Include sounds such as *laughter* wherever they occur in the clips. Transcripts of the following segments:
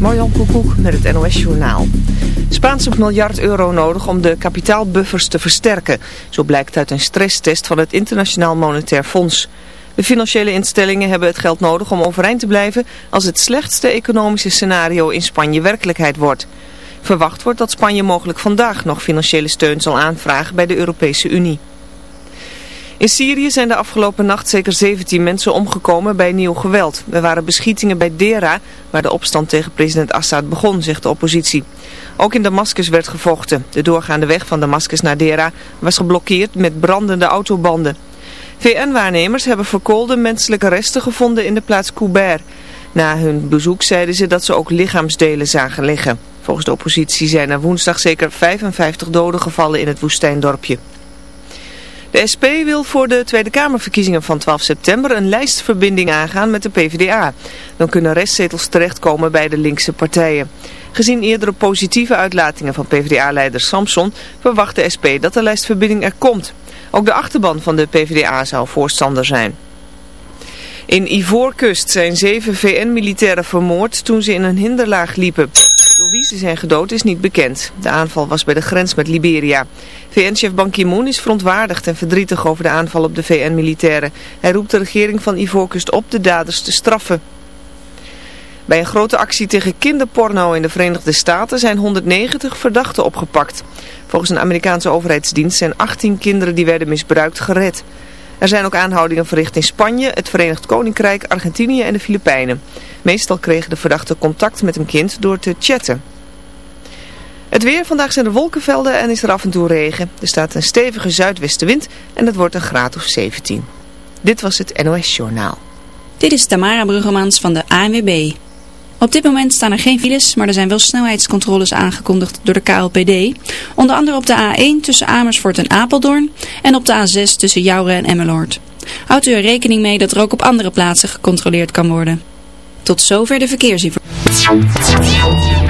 Marjan Koekoek met het NOS Journaal. Spaans heeft miljard euro nodig om de kapitaalbuffers te versterken. Zo blijkt uit een stresstest van het Internationaal Monetair Fonds. De financiële instellingen hebben het geld nodig om overeind te blijven als het slechtste economische scenario in Spanje werkelijkheid wordt. Verwacht wordt dat Spanje mogelijk vandaag nog financiële steun zal aanvragen bij de Europese Unie. In Syrië zijn de afgelopen nacht zeker 17 mensen omgekomen bij nieuw geweld. Er waren beschietingen bij Dera, waar de opstand tegen president Assad begon, zegt de oppositie. Ook in Damascus werd gevochten. De doorgaande weg van Damascus naar Dera was geblokkeerd met brandende autobanden. VN-waarnemers hebben verkoolde menselijke resten gevonden in de plaats Kouber. Na hun bezoek zeiden ze dat ze ook lichaamsdelen zagen liggen. Volgens de oppositie zijn er woensdag zeker 55 doden gevallen in het woestijndorpje. De SP wil voor de Tweede Kamerverkiezingen van 12 september een lijstverbinding aangaan met de PvdA. Dan kunnen restzetels terechtkomen bij de linkse partijen. Gezien eerdere positieve uitlatingen van PvdA-leider Samson verwacht de SP dat de lijstverbinding er komt. Ook de achterban van de PvdA zou voorstander zijn. In Ivoorkust zijn zeven VN-militairen vermoord toen ze in een hinderlaag liepen. Door wie ze zijn gedood is niet bekend. De aanval was bij de grens met Liberia. VN-chef Ban Ki-moon is verontwaardigd en verdrietig over de aanval op de VN-militairen. Hij roept de regering van Ivoorkust op de daders te straffen. Bij een grote actie tegen kinderporno in de Verenigde Staten zijn 190 verdachten opgepakt. Volgens een Amerikaanse overheidsdienst zijn 18 kinderen die werden misbruikt gered. Er zijn ook aanhoudingen verricht in Spanje, het Verenigd Koninkrijk, Argentinië en de Filipijnen. Meestal kregen de verdachten contact met een kind door te chatten. Het weer, vandaag zijn er wolkenvelden en is er af en toe regen. Er staat een stevige zuidwestenwind en het wordt een graad of 17. Dit was het NOS Journaal. Dit is Tamara Bruggemans van de ANWB. Op dit moment staan er geen files, maar er zijn wel snelheidscontroles aangekondigd door de KLPD. Onder andere op de A1 tussen Amersfoort en Apeldoorn en op de A6 tussen Jouren en Emmeloord. Houdt u er rekening mee dat er ook op andere plaatsen gecontroleerd kan worden. Tot zover de verkeersinformatie.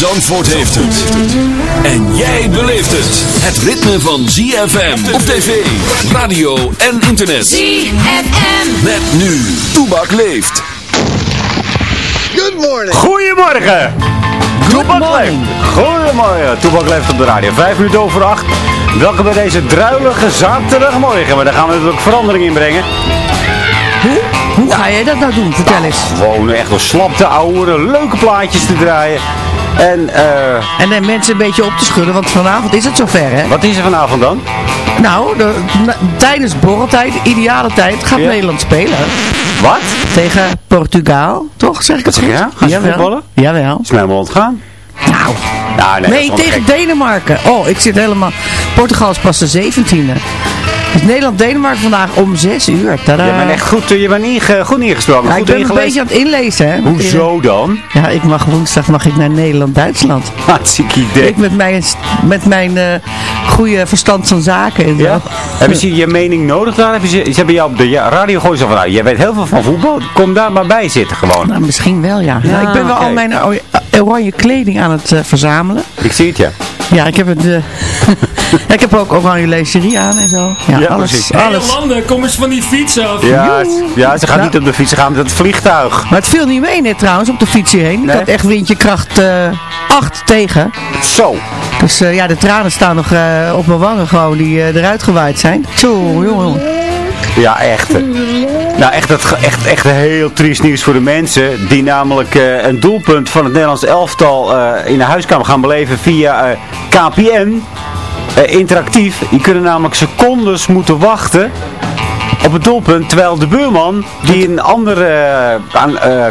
Zandvoort heeft het. En jij beleeft het. Het ritme van ZFM op tv, radio en internet. ZFM. Met nu, Toebak leeft. Goedemorgen. Toebak leeft. Goedemorgen. Toebak leeft op de radio. Vijf minuten over acht. Welkom bij deze druilige zaterdagmorgen. Maar daar gaan we natuurlijk verandering in brengen. Hoe ga jij dat nou doen? Vertel eens. Gewoon echt een slapte ouwe, leuke plaatjes te draaien. En eh, En de mensen een beetje op te schudden, want vanavond is het zover, hè? wat is er vanavond dan? Nou, de, na- tijdens borreltijd, ideale tijd, gaat Ja. Nederland spelen. Wat? Tegen Portugal, toch? Zeg ik het goed? je? Gaan ze Jawel. voetballen? Jawel. Is mij helemaal ontgaan. Nou, Nou, nee, tegen gek. Denemarken. Oh, ik zit helemaal... Portugal is pas de 17e. Dus Nederland-Denemarken vandaag om 6 uur. Tadaa. Je bent echt goed, eh, je bent inge, goed ingesproken. Ja, ik ben een beetje aan het inlezen, hè. Hoezo dan? Ja, ik mag woensdag mag ik naar Nederland-Duitsland. *laughs* Hartstikke idee. Ik met mijn, met mijn eh, goede verstand van zaken en. Ja? Hebben ze je mening nodig daar? Hebben ze, ze hebben jou op de radio zo van, nou, jij weet heel veel van voetbal. Kom daar maar bij zitten gewoon. Nou, misschien wel, ja. Ja, Nou, ik ben wel al mijn oranje- kleding aan het eh, verzamelen. Ik zie het, ja. Ja, ik heb het... eh, *laughs* ja, ik heb ook oranje lingerie aan en zo. Ja, Ja, alles. precies. alles. landen, kom eens van die fiets af. Ja, ja ze gaan Nou. niet op de fiets, ze gaan met het vliegtuig. Maar het viel niet mee net trouwens op de fiets hierheen. Ik Nee? had echt windje kracht eh 8 tegen. Zo. Dus eh, ja, de tranen staan nog eh, op mijn wangen gewoon die eh, eruit gewaaid zijn. Zo, jongen. jongen. Ja, echt. Nou, echt, het, echt, echt heel triest nieuws voor de mensen die namelijk eh, een doelpunt van het Nederlands elftal eh, in de huiskamer gaan beleven via eh, KPN. Eh, interactief. Die kunnen namelijk secondes moeten wachten op het doelpunt. Terwijl de buurman, die een ander eh, eh,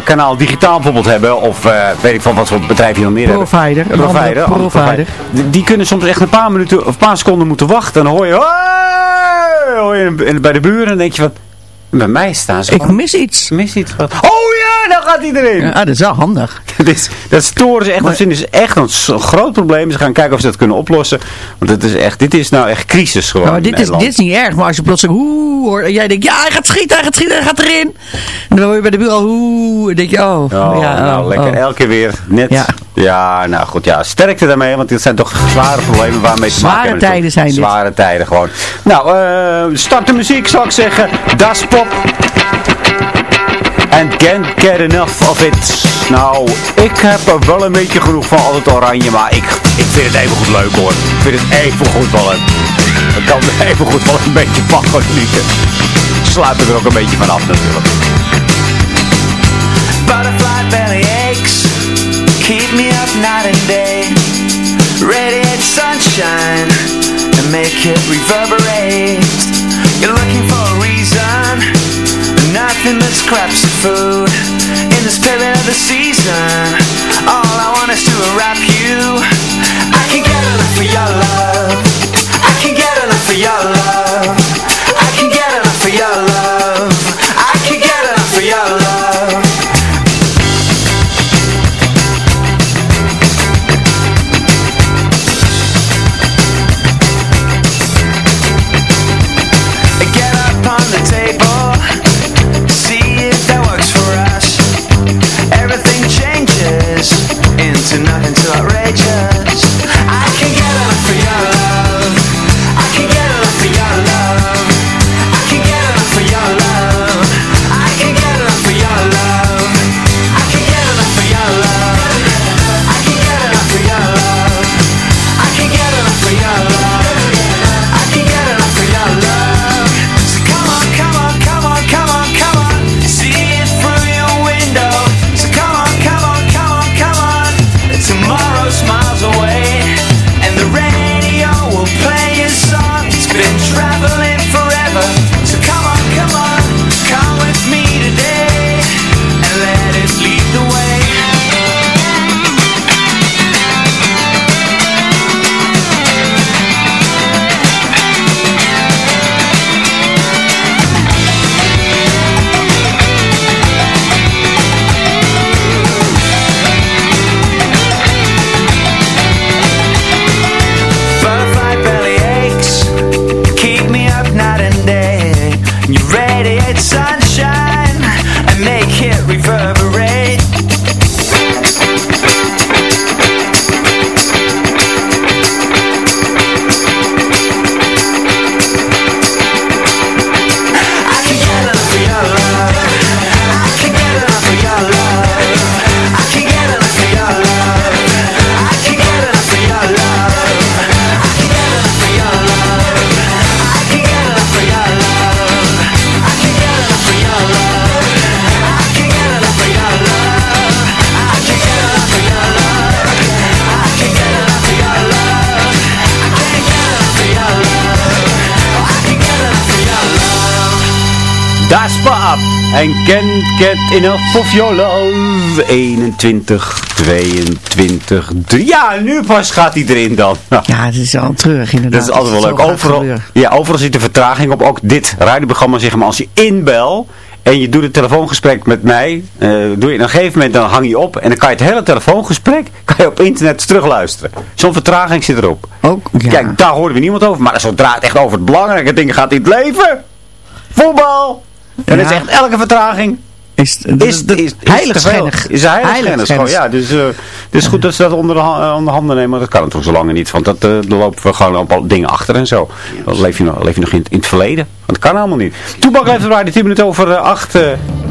kanaal digitaal bijvoorbeeld hebben, of weet ik van wat voor bedrijf je nog meer hebben. Provider. Een Provider, provider. Die, die kunnen soms echt een paar minuten of een paar seconden moeten wachten. En dan hoor je, bij de buren en dan denk je van, bij mij staan ze Ik gewoon- mis iets. mis iets. Wat. Oh ja, daar gaat iedereen. Ja, dat is wel handig. *laughs* dat, is, dat storen ze echt. Dat vinden ze echt een groot probleem. Ze gaan kijken of ze dat kunnen oplossen. Want het is echt, dit is nou echt crisis gewoon Nou, in dit, is, dit is niet erg, maar als je plotseling hoe hoort en jij denkt, ja, hij gaat schieten, hij gaat schieten, hij gaat erin. En dan hoor je bij de buur al hoe, en denk je, oh. Oh, ja, nou oh, lekker. oh. Elke keer weer net. Ja. Ja. nou goed. Ja, sterkte daarmee. Want dit zijn toch zware problemen waarmee te Zware maken hebben. tijden zijn dit. Zware tijden gewoon. Nou, eh start de muziek zou ik zeggen. Das Pop. And can't get enough of it. Nou, ik heb er wel een beetje genoeg van altijd oranje. Maar ik, ik vind het even goed leuk hoor. Ik vind het even goed wel een... Ik kan er even goed wel een beetje van genieten. Sluit er ook een beetje van af natuurlijk. Butterfly belly aches Keep me up night and day Radiate sunshine And make it reverberate You're looking for Nothing but scraps of food. In the spirit of the season All I want is to wrap you. I can get enough of your love. I can get enough of your love. I can get enough of your love En Ken Cat in een of your love. 21, 22, 3. Ja, nu pas gaat hij erin dan. *laughs* Ja, het is al terug inderdaad. Dat is altijd wel leuk. Overal, ja, overal zit de vertraging op. Ook dit radioprogramma, zeg maar, als je inbel en je doet een telefoongesprek met mij, uh, doe je, op een gegeven moment dan hang je op en dan kan je het hele telefoongesprek kan je op internet terugluisteren. Zo'n vertraging zit erop. Ook, ja. Kijk, daar horen we niemand over. Maar zodra het echt over het belangrijke dingen gaat in het leven, voetbal, en dat is echt elke vertraging. Is, is, is, is, heiligschennis. Ja, dus uh, het is goed dat ze dat onder, de, onder handen nemen. Maar dat kan natuurlijk zo lang niet. Want dat, uh, dan lopen we gewoon op dingen achter en zo. Dan leef je nog, leef je nog in, in het verleden. Want dat kan helemaal niet. Toebak heeft de 10 minuten over uh, 8.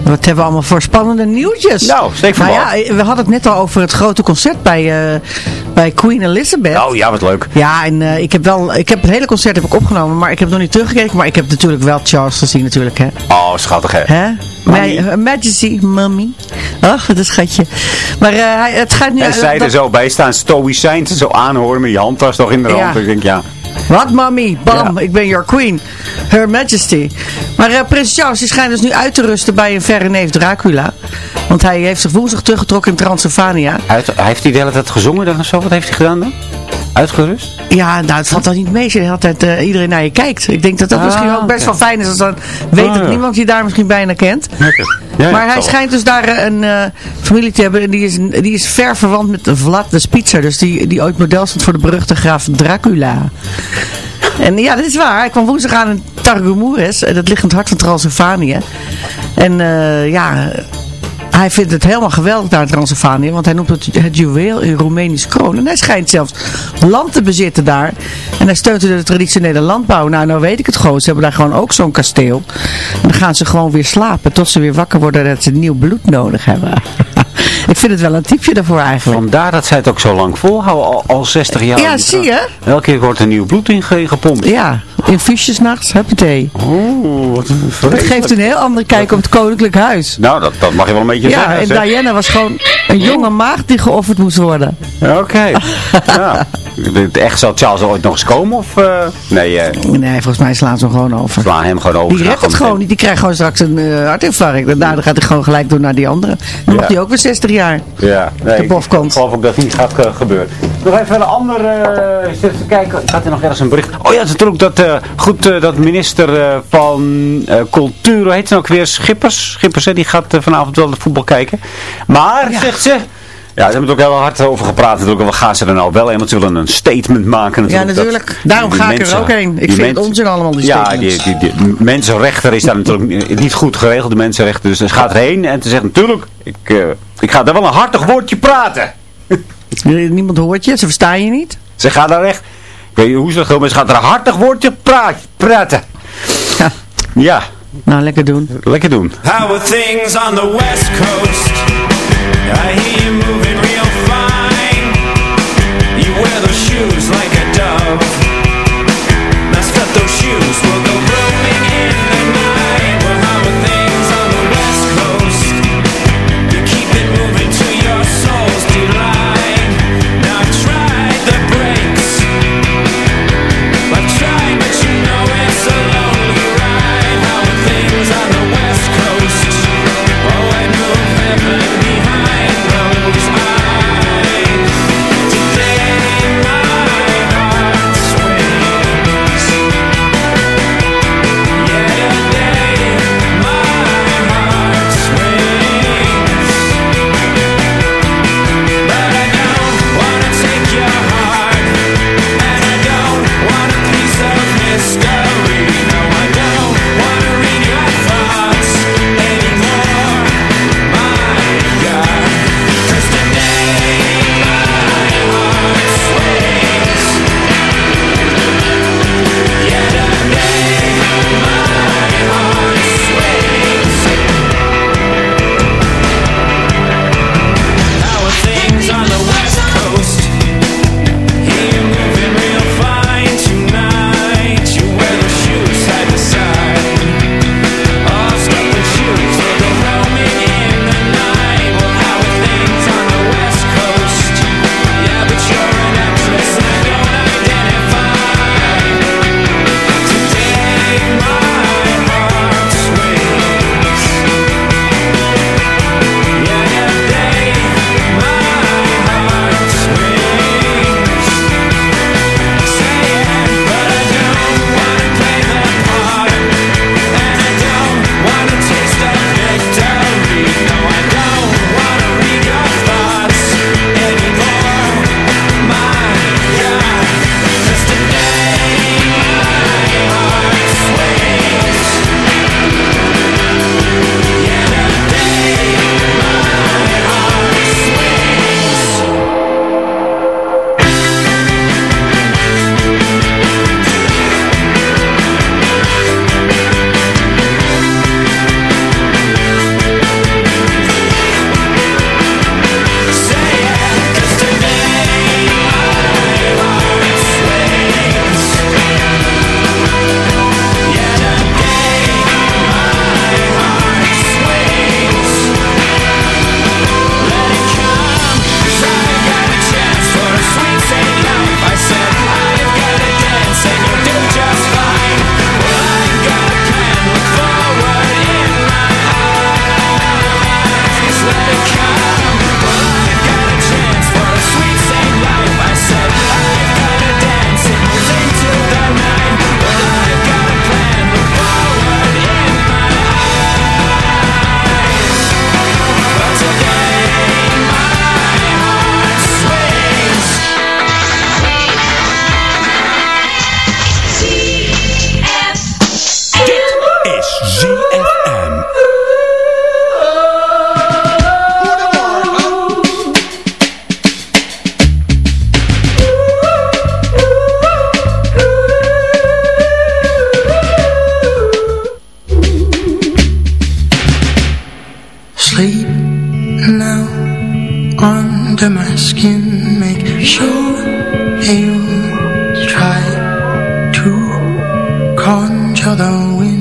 Wat hebben we allemaal voor spannende nieuwtjes? Nou, steek van nou ja, We hadden het net al over het grote concert bij, uh, bij Queen Elizabeth. Oh ja, wat leuk. Ja, en uh, ik heb wel, ik heb het hele concert heb ik opgenomen, maar ik heb nog niet teruggekeken. Maar ik heb natuurlijk wel Charles gezien natuurlijk, hè. Oh, schattig hè. Hè? Mijn, Majesty, mommy. Ach, wat een schatje. Maar uh, het gaat nu... En zij er zo bij staan, stoïcijns, zo aanhoren met je handtas toch in de hand. Ik denk, ja... Wat, mommy? Bam, ik ben your queen. Her Majesty. Maar uh, prins Charles die schijnt dus nu uit te rusten bij een verre neef Dracula. Want hij heeft zich woensdag teruggetrokken in Transylvania. Uit, heeft hij de hele tijd gezongen dan of zo? Wat heeft hij gedaan dan? Uitgerust? Ja, nou het valt dan niet mee als je de hele tijd uh, iedereen naar je kijkt. Ik denk dat dat ah, misschien ook best wel fijn is als dan weet dat niemand je daar misschien bijna kent. Ja, maar hij schijnt dus daar uh, een uh, familie te hebben en die is, die is ver verwant met Vlad de Spitzer. Dus die, die ooit model stond voor de beruchte graaf Dracula. En ja, dat is waar. Hij kwam woensdag aan in Targumures. Dat ligt in het hart van Transylvanië. En ja, hij vindt het helemaal geweldig daar in Transylvanië. Want hij noemt het het juweel in Roemenisch kroon. En hij schijnt zelfs land te bezitten daar. En hij steunt de traditionele landbouw. Nou, nou weet ik het gewoon. Ze hebben daar gewoon ook zo'n kasteel. En dan gaan ze gewoon weer slapen. Tot ze weer wakker worden dat ze nieuw bloed nodig hebben. *laughs* ik vind het wel een typje daarvoor eigenlijk. Vandaar dat zij het ook zo lang volhouden. Al, al 60 jaar. Ja, zie je. Elke keer wordt er nieuw bloed in gepompt. Ja, in nachts, huppatee. Oeh, wat een Dat geeft een heel andere kijk op het koninklijk huis. Nou, dat, dat mag je wel een beetje ja, zeggen. Ja, en Diana was gewoon een jonge maagd die geofferd moest worden. Oké. Okay. *laughs* ja. Echt zal Charles ooit nog eens komen? Of, uh, nee, uh, nee, volgens mij slaan ze hem gewoon over. Slaan hem gewoon over. Die redt het gewoon niet. Die krijgt gewoon straks een uh, hartinfarct. En daarna gaat hij gewoon gelijk door naar die andere. Dan ja. mag hij ook weer 60 jaar. Ja, nee, de bof komt. Ik geloof ook dat niet gaat gebeuren. Nog even een ander... even kijken. Had er nog ergens een bericht. Oh ja, het is natuurlijk dat... goed, dat minister van Cultuur... Hoe heet ze ook weer? Schippers? Schippers, hè? Die gaat vanavond wel de voetbal kijken. Maar, ja. zegt ze... Ja, ze hebben er ook heel hard over gepraat. Natuurlijk, wat gaan ze er nou wel in? Want ze willen een statement maken. Natuurlijk, ja, natuurlijk. Dat, Daarom ga ik er ook heen. Ik vind het onzin allemaal, die Ja, die, die, die, mensenrechter is daar natuurlijk *laughs* niet goed geregeld, de mensenrechten. Dus ze gaat erheen en ze zegt natuurlijk, ik, uh, ik ga daar wel een hartig woordje praten. *laughs* Niemand hoort je, ze verstaan je niet. Ze gaat daar echt, ik weet niet hoe ze dat maar ze gaat er een hartig woordje praten. Ja. ja. Nou, lekker doen. Lekker doen. How are things on the west coast? I hear you moving to conjure the wind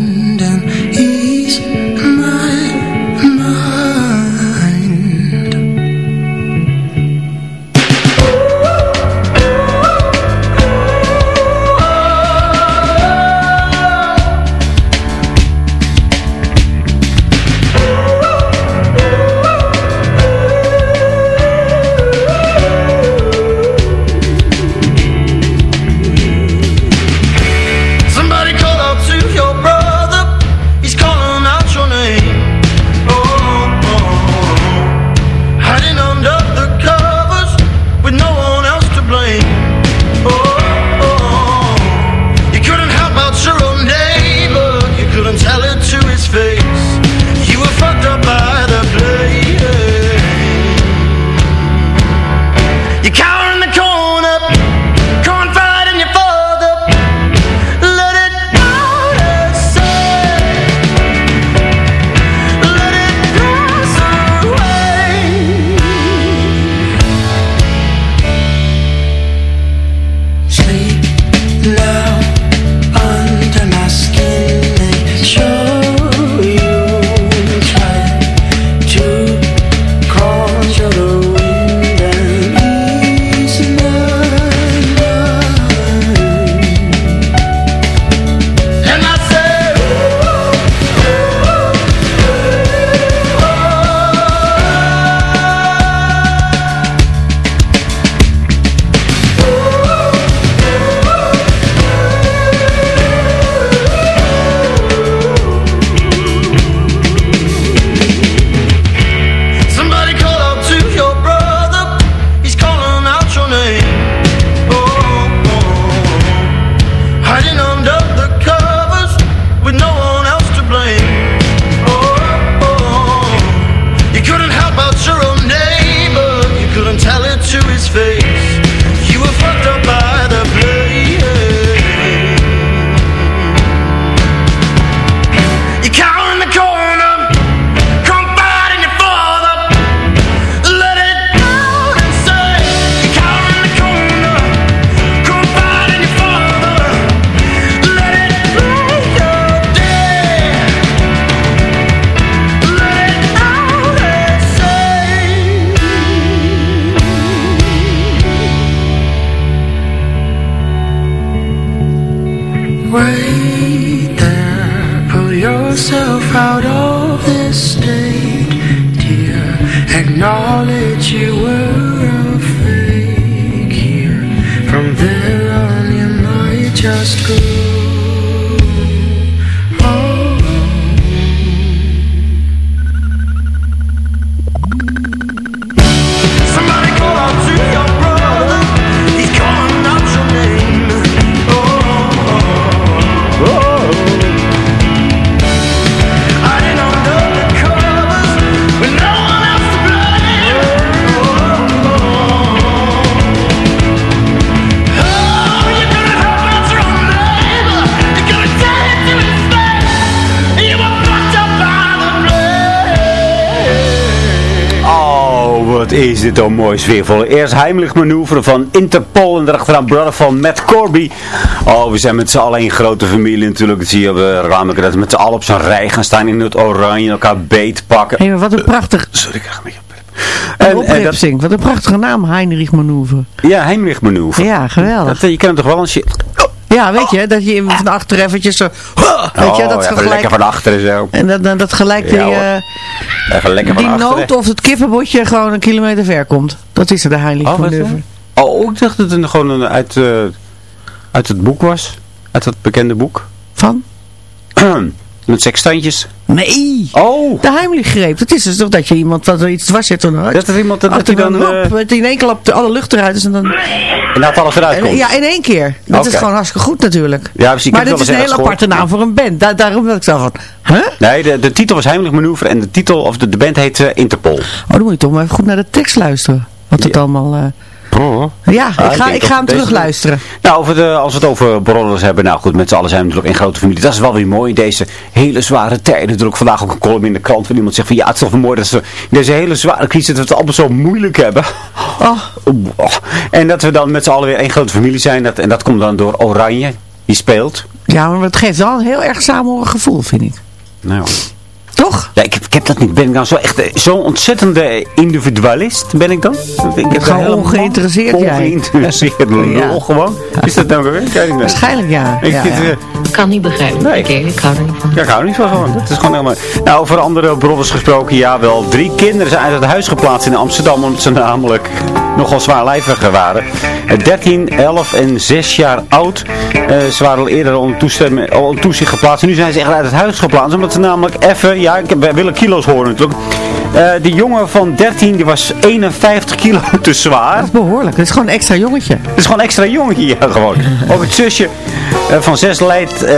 dan mooi sfeervol. Eerst heimelijk manoeuvre van Interpol en daarachteraan brother van Matt Corby. Oh, we zijn met z'n allen een grote familie natuurlijk. Dat zie je op de reclame, dat we met z'n allen op zo'n rij gaan staan in het oranje, elkaar beet pakken. Hé, wat een prachtig... Sorry, ik krijg een beetje En, opripsing. Wat een prachtige naam, Heinrich Manoeuvre. Ja, heimelijk manoeuvre. Ja, geweldig. Dat, je kent hem toch wel als je... Ja, weet je, dat je van achter eventjes zo... Weet je, oh, dat even gelijk... lekker van achteren zo. En dat, dat, dat gelijk Ja, die, hoor. eh, Even lekker van die noot of het kippenbotje gewoon een kilometer ver komt. Dat is er de Heinrich Oh, is Manoeuvre. Oh, ik dacht dat het een, gewoon een, uit, eh, uit het boek was. Uit dat bekende boek. Van? *clears throat* Met sekstandjes. Nee. Oh. De Heimlich-greep. Dat is dus toch dat je iemand wat er iets dwars zit dan Dat er iemand dat hij dan... eh, hop, dat in één klap de, alle lucht eruit is en dan... en dat alles eruit En- komt. ja, in één keer. Dat is gewoon hartstikke goed natuurlijk. Ja, precies. Maar het is een hele aparte naam voor een band. Da daarom wil ik zo van... Huh? Nee, de, de titel was Heimelijk Manoeuvre en de titel, of de, de band heet eh, Interpol. Oh, dan moet je toch maar even goed naar de tekst luisteren. Wat het allemaal... eh, Ja, ik ga, ik ga hem terug luisteren. Nou, over de, als we het over brothers hebben, nou goed, met z'n allen zijn we natuurlijk een grote familie. Dat is wel weer mooi in deze hele zware tijden. Natuurlijk vandaag ook een column in de krant van iemand zegt van ja, het is toch wel mooi dat ze in deze hele zware crisis dat we het allemaal zo moeilijk hebben. Oh. En dat we dan met z'n allen weer één grote familie zijn. Dat, en dat komt dan door Oranje, die speelt. Ja, maar het geeft wel een heel erg samenhorig gevoel, vind ik. Nou, toch? Ja, ik, ik heb dat niet. Ben ik dan zo echt eh, zo'n ontzettende individualist, ben ik dan? Ik heb gewoon ongeïnteresseerd jij. Ongeïnteresseerd, *laughs* lol gewoon. Is dat nou weer? Waarschijnlijk ja. Ik ja, ja. kan niet begrijpen. Nee. ik hou er niet van. Ja, ik hou niet van gewoon. Dat is gewoon helemaal... Nou, over andere brothers gesproken, ja wel. Drie kinderen zijn uit het huis geplaatst in Amsterdam, omdat ze namelijk nogal zwaarlijvig waren. 13, 11 en 6 jaar oud. Uh, ze waren al eerder onder toezicht geplaatst. En nu zijn ze echt uit het huis geplaatst, omdat ze namelijk even ja, ik, wij willen kilo's horen natuurlijk. Uh, die jongen van 13, die was 51 kilo *laughs* te zwaar. Dat is behoorlijk. Dat is gewoon een extra jongetje. Dat is gewoon een extra jongetje, ja, gewoon. Ook het zusje uh, van 6 leidt uh,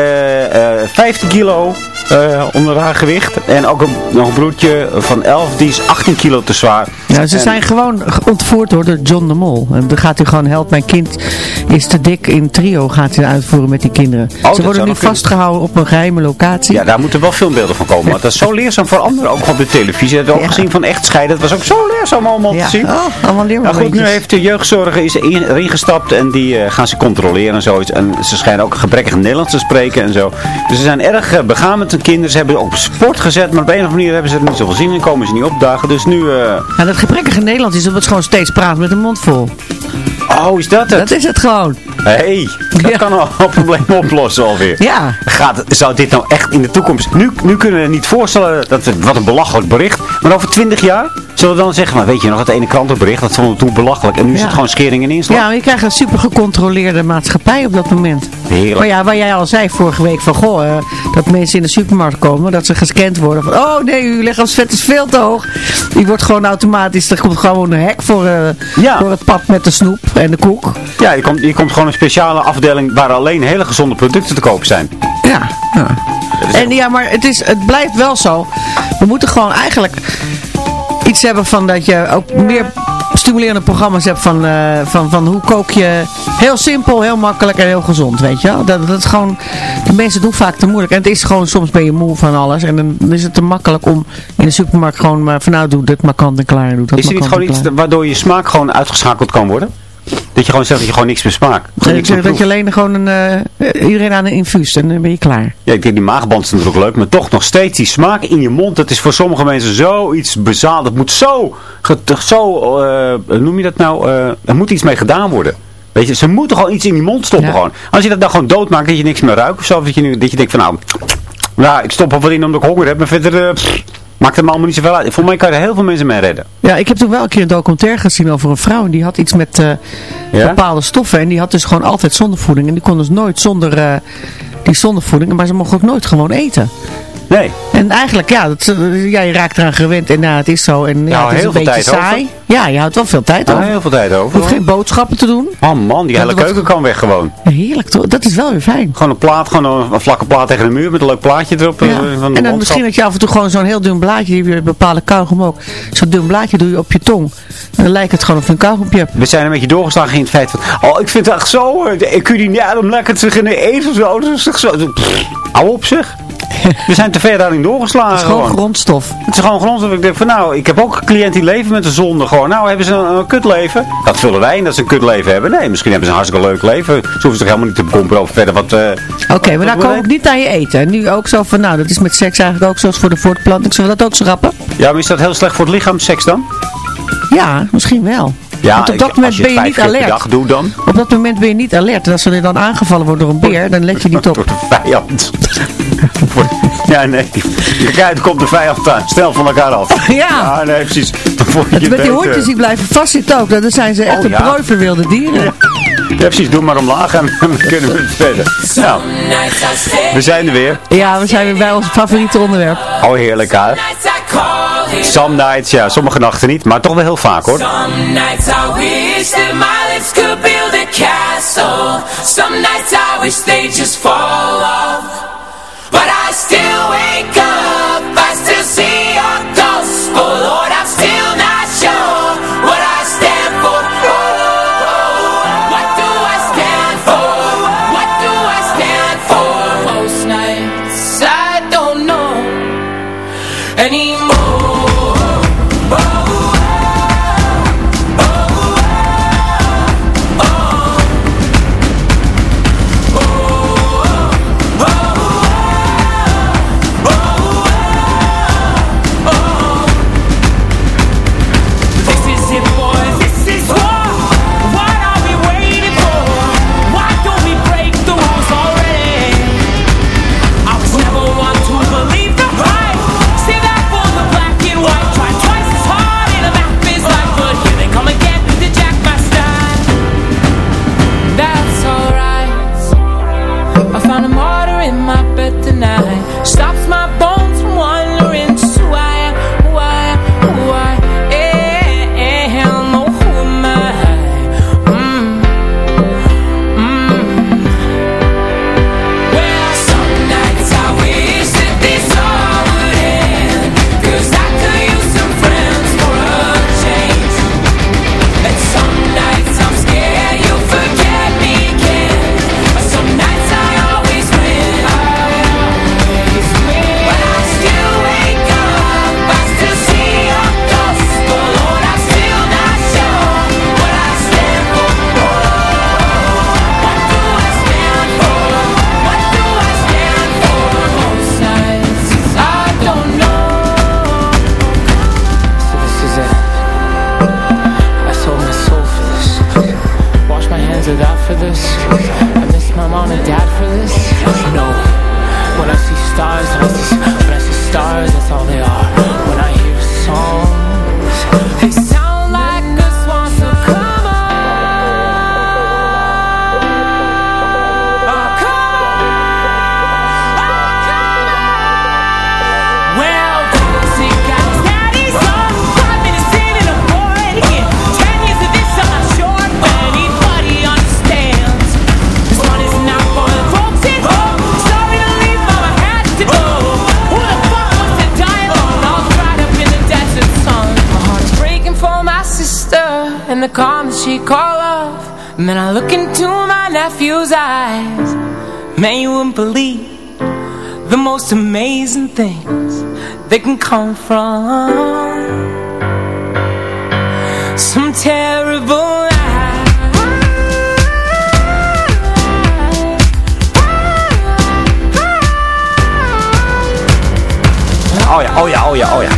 15 kilo uh, onder haar gewicht. En ook een, nog een broertje van 11, die is 18 kilo te zwaar. Ja, ze zijn gewoon ontvoerd door de John de Mol. En dan gaat hij gewoon, help mijn kind is te dik in trio gaat hij uitvoeren met die kinderen. Oh, ze worden nu vastgehouden op een geheime locatie. Ja, daar moeten wel filmbeelden van komen. Want dat is zo leerzaam voor anderen, ook op de televisie. Dat hebben we ook gezien van echt scheiden. Dat was ook zo leerzaam allemaal te zien. Oh, allemaal. Nou goed, nu heeft de jeugdzorg is erin gestapt en die uh, gaan ze controleren en zoiets. En ze schijnen ook gebrekkig Nederlands te spreken en zo. Dus ze zijn erg uh, begaan met hun kinderen. Ze hebben op sport gezet, maar op een of andere manier hebben ze er niet zoveel zin in. Komen ze niet opdagen. Dus nu... Uh... Ja, dat gebrekkige Nederlands is dat we gewoon steeds praten met een mond vol. Oh, is dat het? Dat is het gewoon. Hé, hey, dat kan al een probleem oplossen alweer. Ja. Gaat, zou dit nou echt in de toekomst... Nu, nu kunnen we niet voorstellen, dat het, wat een belachelijk bericht. Maar over twintig jaar zullen we dan zeggen... Maar weet je nog, dat ene krantenbericht, dat vonden we toen belachelijk. En nu is het gewoon schering en inslag. Ja, maar je krijgt een super gecontroleerde maatschappij op dat moment. Heerlijk. Maar ja, waar jij al zei vorige week van... Goh, uh, dat mensen in de supermarkt komen, dat ze gescand worden. Van, oh nee, uw lichaamsvet is veel te hoog. Die wordt gewoon automatisch... Er komt gewoon een hek voor, uh, ja. voor het pad met de snoep en de koek. Ja, je komt, je komt gewoon een speciale afdeling waar alleen hele gezonde producten te koop zijn. Ja, ja. En ja, maar het, is, het blijft wel zo. We moeten gewoon eigenlijk iets hebben van dat je ook meer stimulerende programma's hebt van, uh, van, van hoe kook je heel simpel, heel makkelijk en heel gezond, weet je Dat, dat is gewoon, de mensen doen vaak te moeilijk. En het is gewoon, soms ben je moe van alles en dan is het te makkelijk om in de supermarkt gewoon maar van nou doe dit maar kant en klaar. Doe dat is er niet gewoon iets waardoor je smaak gewoon uitgeschakeld kan worden? Dat je gewoon zegt dat je gewoon niks meer smaakt. ik zeg dat je alleen gewoon een, uh, iedereen aan een infuus en dan ben je klaar. Ja, ik denk die maagband is natuurlijk leuk, maar toch nog steeds die smaak in je mond. Dat is voor sommige mensen zoiets bezaald. Dat moet zo, zo uh, noem je dat nou, uh, er moet iets mee gedaan worden. Weet je, ze moeten gewoon iets in die mond stoppen gewoon. Als je dat dan gewoon doodmaakt, dat je niks meer ruikt of zo. Dat je, dat je denkt van nou, nou, ik stop er wat in omdat ik honger heb. Maar verder, pff, Maakt hem allemaal niet zoveel uit. Volgens mij kan je er heel veel mensen mee redden. Ja, ik heb toen wel een keer een documentaire gezien over een vrouw. En die had iets met uh, bepaalde stoffen. En die had dus gewoon altijd zondevoeding. En die kon dus nooit zonder uh, die zondevoeding. Maar ze mocht ook nooit gewoon eten. Nee. En eigenlijk, ja, dat, eh, ja je raakt eraan gewend en nou, het is zo. En ja, het is een beetje saai. Over. Ja, je houdt wel veel tijd over. heel veel tijd over. Je hoeft geen boodschappen te doen. Oh man, die hele keuken kan weg gewoon. Heerlijk toch? Dat is wel weer fijn. Gewoon een plaat, gewoon een, vlakke plaat tegen de muur met een leuk plaatje erop. Ja. Eh, van en dan misschien dat je af en toe gewoon zo'n heel dun blaadje, die je bepaalde kauwgom ook. Zo'n dun blaadje doe je op je tong. En dan lijkt het gewoon of je een kauwgompje hebt. We zijn een beetje doorgeslagen in het feit van, oh ik vind het echt zo, ik kun je niet om lekker te beginnen eten of zo. Dat is zo. hou op zeg. *laughs* We zijn te ver daarin doorgeslagen. Het is gewoon, grondstof. Het is gewoon grondstof. Ik denk van nou, ik heb ook cliënten die leven met de zonde. Gewoon, nou hebben ze een, een kutleven. Dat vullen wij in dat ze een kutleven hebben. Nee, misschien hebben ze een hartstikke leuk leven. Ze hoeven zich helemaal niet te bekommeren over verder wat... Uh, Oké, maar dan kom ik niet aan je eten. En nu ook zo van, nou dat is met seks eigenlijk ook zoals voor de voortplanting. Zullen we dat ook schrappen? Ja, maar is dat heel slecht voor het lichaam, seks dan? Ja, misschien wel. Ja, Want op dat moment ben je niet alert. Dag dan. Op dat moment ben je niet alert. En als er dan aangevallen wordt door een beer, dan let je niet op. *laughs* Door de vijand. *laughs* ja, nee. Kijk, komt de vijand aan. Stel van elkaar af. *laughs* Ja. Ja, nee, precies. Je met die hondjes die blijven vastzitten ook. Dan zijn ze echt oh, een prooi voor wilde dieren. Ja. Ja. precies. Doe maar omlaag en *laughs* dan kunnen we verder. Nou, we zijn er weer. Ja, we zijn weer bij ons favoriete onderwerp. Oh, heerlijk, hè? Some nights, ja, sommige nachten niet, maar toch wel heel vaak hoor. Some nights I wish that my lips could build a castle. Some nights I wish they just fall off. But I still wake up, I still see your gospel. Lord, I'm still not things they can come from some terrible Oh ja, oh ja, oh ja, oh ja.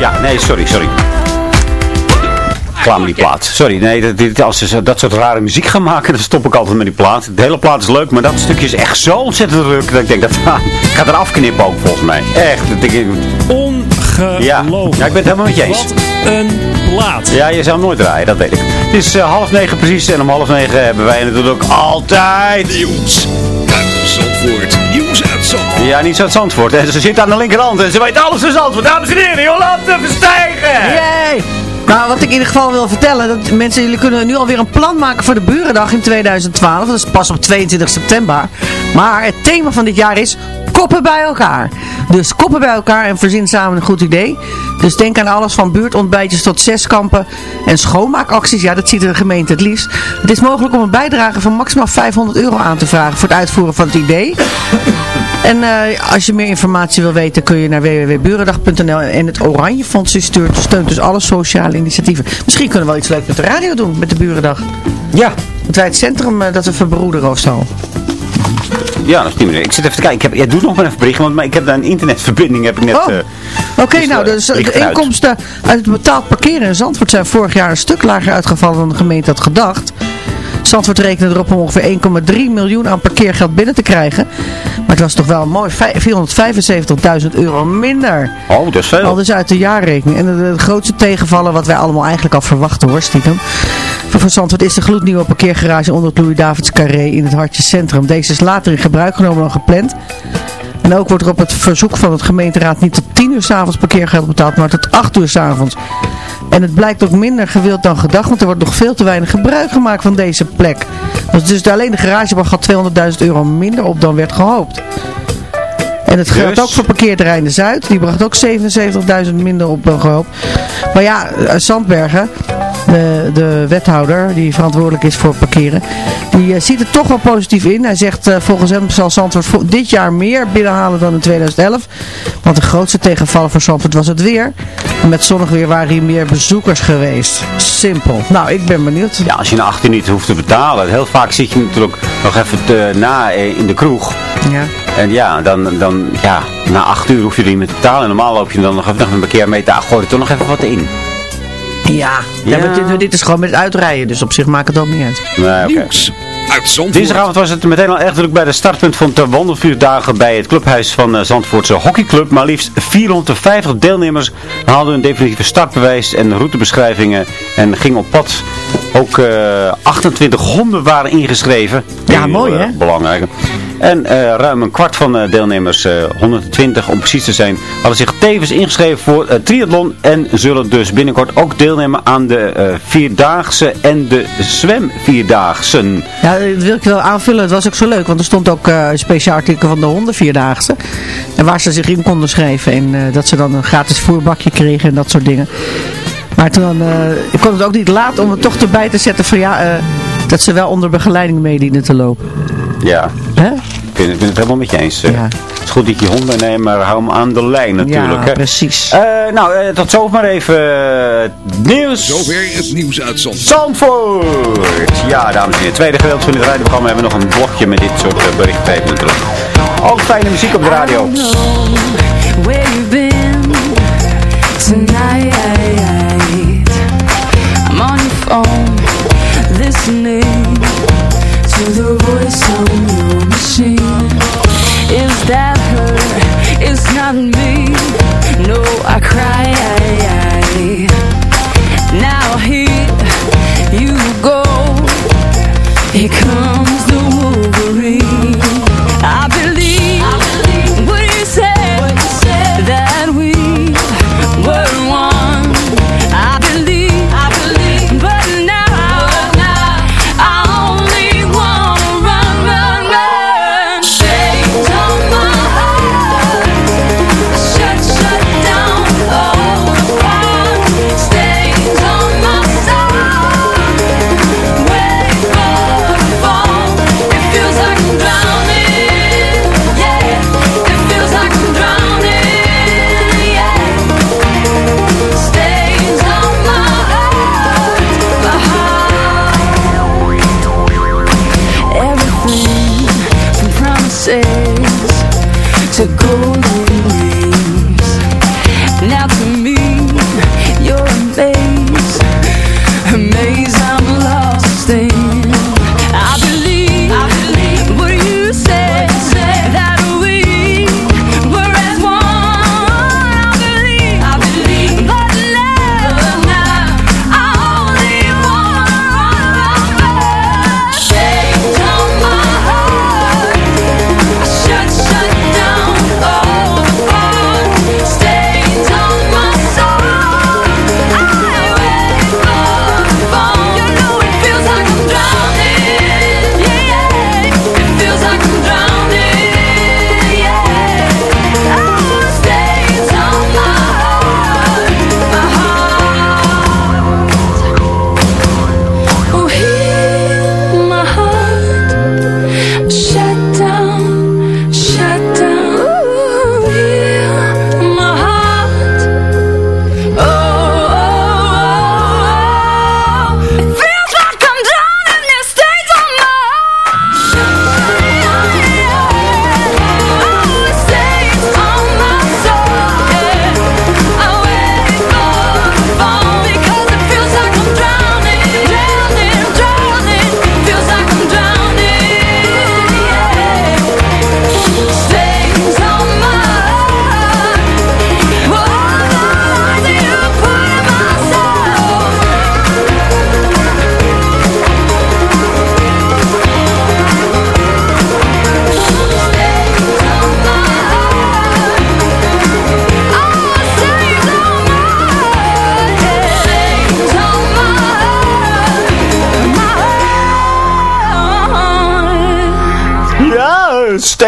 Ja, nee, sorry, sorry. Met die plaat. Sorry, nee, dat, als ze dat soort rare muziek gaan maken, *laughs* dan stop ik altijd met die plaat. De hele plaat is leuk, maar dat stukje is echt zo ontzettend druk. Dat ik denk, dat *laughs* ik ga er afknippen ook volgens mij. Echt. Dat ik, Ongelooflijk. Ja. ja, ik ben het helemaal met je eens. Wat een plaat. Ja, je zou hem nooit draaien, dat weet ik. Het is uh, half negen precies en om half negen hebben wij natuurlijk altijd... Nieuws uit Zandvoort. Nieuws uit Zandvoort. Ja, niet zo uit Zandvoort. En ze zit aan de linkerhand en ze weet alles van Zandvoort. Dames en heren, Jolande Verstijgen! Nou, wat ik in ieder geval wil vertellen, dat mensen, jullie kunnen nu alweer een plan maken voor de Burendag in 2012. Dat is pas op 22 september. Maar het thema van dit jaar is koppen bij elkaar. Dus koppen bij elkaar en verzin samen een goed idee. Dus denk aan alles van buurtontbijtjes tot zeskampen en schoonmaakacties. Ja, dat ziet de gemeente het liefst. Het is mogelijk om een bijdrage van maximaal 500 euro aan te vragen voor het uitvoeren van het idee. En uh, als je meer informatie wil weten kun je naar www.burendag.nl en het Oranje Fonds stuurt, steunt dus alle sociale initiatieven. Misschien kunnen we wel iets leuks met de radio doen, met de Burendag. Ja. Dat wij het centrum, uh, dat we verbroederen of zo. Ja, dat is niet meer. Ik zit even te kijken. Ik heb, jij doet nog maar even berichten, want ik heb daar een internetverbinding heb ik net... Oh. Uh, Oké, okay, nou, dus de inkomsten uit het betaald parkeren in Zandvoort zijn vorig jaar een stuk lager uitgevallen dan de gemeente had gedacht. Zandvoort rekende erop om ongeveer 1,3 miljoen aan parkeergeld binnen te krijgen. Maar het was toch wel mooi 475.000 euro minder. Oh, dat is veel. Al dus uit de jaarrekening. En de, de grootste tegenvallen wat wij allemaal eigenlijk al verwachten hoor, stiekem. Voor Zandvoort is de gloednieuwe parkeergarage onder het Louis Davids Carré in het hartje centrum. Deze is later in gebruik genomen dan gepland. En ook wordt er op het verzoek van het gemeenteraad niet tot 10 uur s'avonds parkeergeld betaald, maar tot 8 uur s'avonds. En het blijkt ook minder gewild dan gedacht, want er wordt nog veel te weinig gebruik gemaakt van deze plek. Dus alleen de garagebar had 200.000 euro minder op dan werd gehoopt. En het geldt dus? ook voor parkeerterrein de Zuid. Die bracht ook 77.000 minder op dan gehoopt. Maar ja, Zandbergen, de, de wethouder die verantwoordelijk is voor parkeren, die uh, ziet het toch wel positief in. Hij zegt uh, volgens hem zal Zandvoort dit jaar meer binnenhalen dan in 2011. Want de grootste tegenvaller voor Zandvoort was het weer. En met zonnig weer waren hier meer bezoekers geweest. Simpel. Nou, ik ben benieuwd. Ja, als je naar 18 niet hoeft te betalen. Heel vaak zit je natuurlijk nog even te, na eh, in de kroeg. Ja. En ja, dan, dan ja, na 8 uur hoef je er niet meer te betalen. En normaal loop je dan nog even een keer mee te gooi je toch nog even wat in. Ja, ja. ja dit, dit, is gewoon met uitrijden, dus op zich maakt het ook niet uit. Nee, okay. Zandvoort. Dinsdagavond was het meteen al echt druk bij de startpunt van de wandelvuurdagen bij het clubhuis van uh, Zandvoortse hockeyclub. Maar liefst 450 deelnemers haalden een definitieve startbewijs en routebeschrijvingen en gingen op pad. Ook uh, 28 honden waren ingeschreven. Ja, mooi hè? Belangrijk. En uh, ruim een kwart van de deelnemers, uh, 120 om precies te zijn, hadden zich tevens ingeschreven voor het triathlon. En zullen dus binnenkort ook deelnemen aan de Vierdaagse en de Zwemvierdaagsen. Ja, dat wil ik wel aanvullen. Het was ook zo leuk, want er stond ook een speciaal artikel van de hondenvierdaagse. En waar ze zich in konden schrijven en dat ze dan een gratis voerbakje kregen en dat soort dingen. Maar toen, ik kon het ook niet laten om het toch erbij te zetten van ja, dat ze wel onder begeleiding meedienen te lopen. Ja. Hè? Ik ben, ik ben het helemaal met je eens. Ja. Het is goed dat je honden neemt, maar hou hem aan de lijn natuurlijk. Ja, hè. precies. Uh, nou, uh, tot zover maar even uh, nieuws. Zover het nieuws uit Zandvoort. Zandvoort! Ja, dames en heren. Tweede gedeelte van dit radioprogramma hebben we nog een blokje met dit soort berichten even natuurlijk. Ook fijne muziek op de radio. Where you been tonight I'm on. Listening to the voice on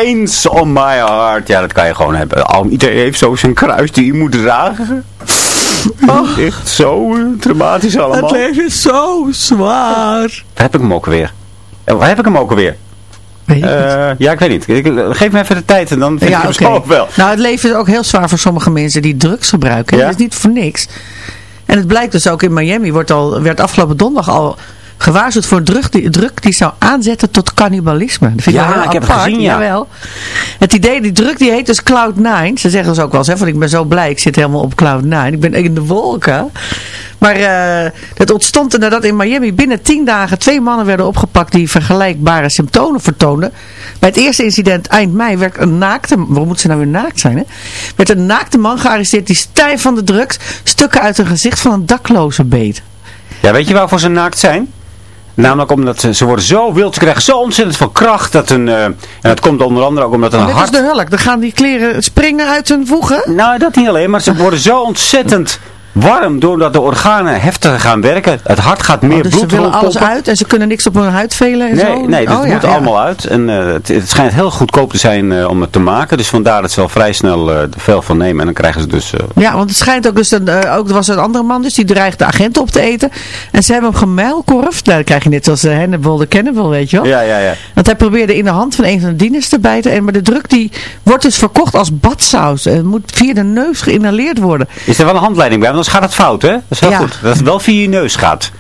stains on my heart. Ja, dat kan je gewoon hebben. Al, iedereen heeft zo zijn kruis die je moet dragen. Oh. *laughs* Echt zo traumatisch allemaal. Het leven is zo zwaar. Waar heb ik hem ook weer? Eh, Waar heb ik hem ook Uh, ja, ik weet niet. Ik, geef me even de tijd en dan vind Ja, ik ook wel. Nou, het leven is ook heel zwaar voor sommige mensen die drugs gebruiken. Ja? Dat is niet voor niks. En het blijkt dus ook in Miami, wordt al, werd afgelopen donderdag al gewaarschuwd voor drug die, druk die zou aanzetten tot cannibalisme. Dat vind ik Ja, wel heel ik heb het gezien, ja. Jawel. Het idee, die druk die heet dus Cloud9. Ze zeggen dus ook wel eens, hè, van ik ben zo blij, ik zit helemaal op Cloud9. Ik ben in de wolken. Maar eh het ontstond nadat in Miami binnen tien dagen twee mannen werden opgepakt die vergelijkbare symptomen vertoonden. Bij het eerste incident eind mei werd een naakte, waarom moet ze nou weer naakt zijn hè? Werd een naakte man gearresteerd die stijf van de drugs stukken uit een gezicht van een dakloze beet. Ja, weet je waarvoor ze naakt zijn? Namelijk omdat ze, ze worden zo wild, ze krijgen zo ontzettend veel kracht. Dat een, eh, en dat komt onder andere ook omdat een Oh, hart... is de hulk, dan gaan die kleren springen uit hun voegen. Nou, dat niet alleen, maar ze worden zo ontzettend warm doordat de organen heftiger gaan werken. Het hart gaat meer Oh, dus ze bloed willen alles uit en ze kunnen niks op hun huid velen en Nee, zo? nee, dat Oh, ja, moet ja. allemaal uit. En eh, het, het schijnt heel goedkoop te zijn eh, om het te maken. Dus vandaar dat ze wel vrij snel er veel van nemen. En dan krijgen ze dus... Ja, want het schijnt ook dus, een, ook er was een andere man dus, die dreigde de agent op te eten. En ze hebben hem gemuilkorfd. Nou, dat krijg je net zoals uh, Hannibal de Cannibal, weet je wel. ja, ja, ja. Want hij probeerde in de hand van een van de dieners te bijten. En, maar de druk die wordt dus verkocht als badsaus. En moet via de neus geïnhaleerd worden. Is er wel een handleiding bij? Anders gaat het fout, hè? Dat is heel Ja. goed. Dat het wel via je neus gaat.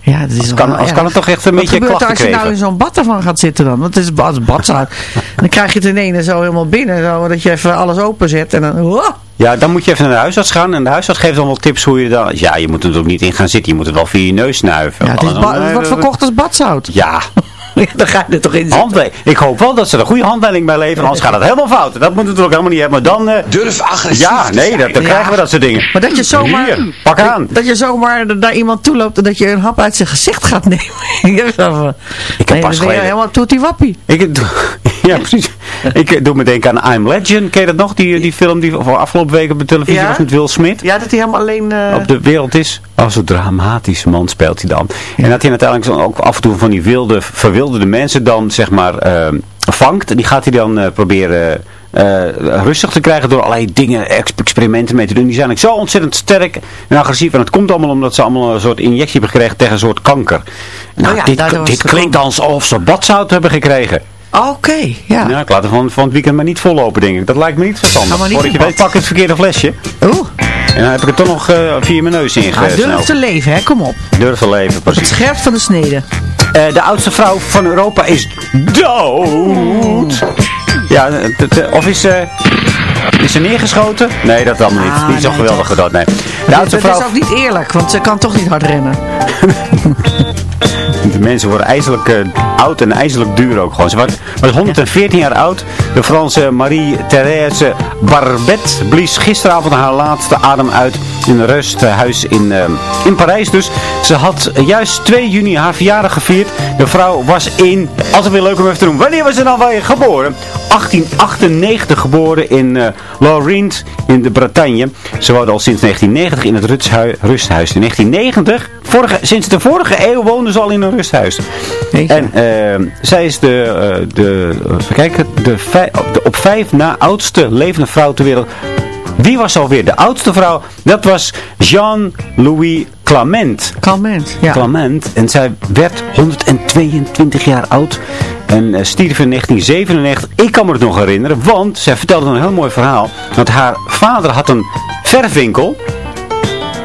Ja, dat is Als kan, als kan het toch echt een Wat beetje klachten als je nou in zo'n bad ervan gaat zitten dan? Want het is als *laughs* dan krijg je het in ene zo helemaal binnen. Zo, dat je even alles openzet. En dan... Wow. Ja, dan moet je even naar de huisarts gaan. En de huisarts geeft dan wel tips hoe je dan... Ja, je moet er ook niet in gaan zitten. Je moet het wel via je neus snuiven. Ja, het, is dan- het wordt verkocht als badzout. Ja, *laughs* dan ga je er toch in zitten. handleiding. Ik hoop wel dat ze er een goede handleiding bij leveren. Anders gaat het helemaal fout. Dat moeten we toch ook helemaal niet hebben. Maar dan... eh, Durf agressief ja, nee, dat, dan Ja. krijgen we dat soort dingen. Maar dat je zomaar... Hier, pak aan. Dat je zomaar naar iemand toe loopt en dat je een hap uit zijn gezicht gaat nemen. *laughs* Ik heb nee, pas dan ben je geleden... helemaal toetie wappie. Ik, doe- *laughs* *laughs* ja, precies. Ik eh, doe me denken aan I'm Legend. Ken je dat nog? Die, die film die voor afgelopen week op de televisie Ja? was met Will Smith. Ja, dat hij helemaal alleen... eh, op de wereld is. Als een dramatische man speelt hij dan. En dat hij uiteindelijk ook af en toe van die wilde, verwilderde mensen dan zeg maar eh, vangt. En die gaat hij dan eh, proberen eh, rustig te krijgen door allerlei dingen, ex- experimenten mee te doen. Die zijn eigenlijk zo ontzettend sterk en agressief. En het komt allemaal omdat ze allemaal een soort injectie hebben gekregen tegen een soort kanker. Nou, Oh ja, dit, dit klinkt alsof ze badzout hebben gekregen. Oké, ja. Ja, ik laat er van, van het weekend maar niet vollopen, denk ik. Dat lijkt me niet verstandig. Niet Voordat je weet, pak het verkeerde flesje. Oeh, En dan heb ik het toch nog eh, via mijn neus ah, ingesneld. durf te leven, hè. Kom op. Durf te leven, Het precies. scherpt van de snede. Eh, de oudste vrouw van Europa is dood. Ja, het- het- of is ze... Is ze neergeschoten? Nee, dat allemaal niet. Ah, is al nee, geweldig gedaan, nee. De oudste dat vrouw... is ook niet eerlijk, want ze kan toch niet hard rennen. *laughs* Mensen worden ijzelijk eh, oud en ijzelijk duur ook gewoon. Ze was, was 114 jaar oud. De Franse Marie-Thérèse Barbet blies gisteravond haar laatste adem uit in een rusthuis in, eh, in Parijs dus. Ze had juist 2 juni haar verjaardag gevierd. De vrouw was in, altijd weer leuk om even te doen. Wanneer was ze dan weer geboren? 1898 geboren in uh, Laurent in de Bretagne. Ze woonde al sinds 1990 in het rusthui- rusthuis. In 1990, vorige, sinds de vorige eeuw woonde ze al in een rusthuis. En eh, zij is de, eh, de, kijken, de, vij- de op vijf na oudste levende vrouw ter wereld. Wie was alweer de oudste vrouw? Dat was Jean-Louis Clement. Clement, ja. Clement. En zij werd 122 jaar oud. En eh, stierf in 1997. Ik kan me het nog herinneren, want zij vertelde een heel mooi verhaal. Want haar vader had een verfwinkel.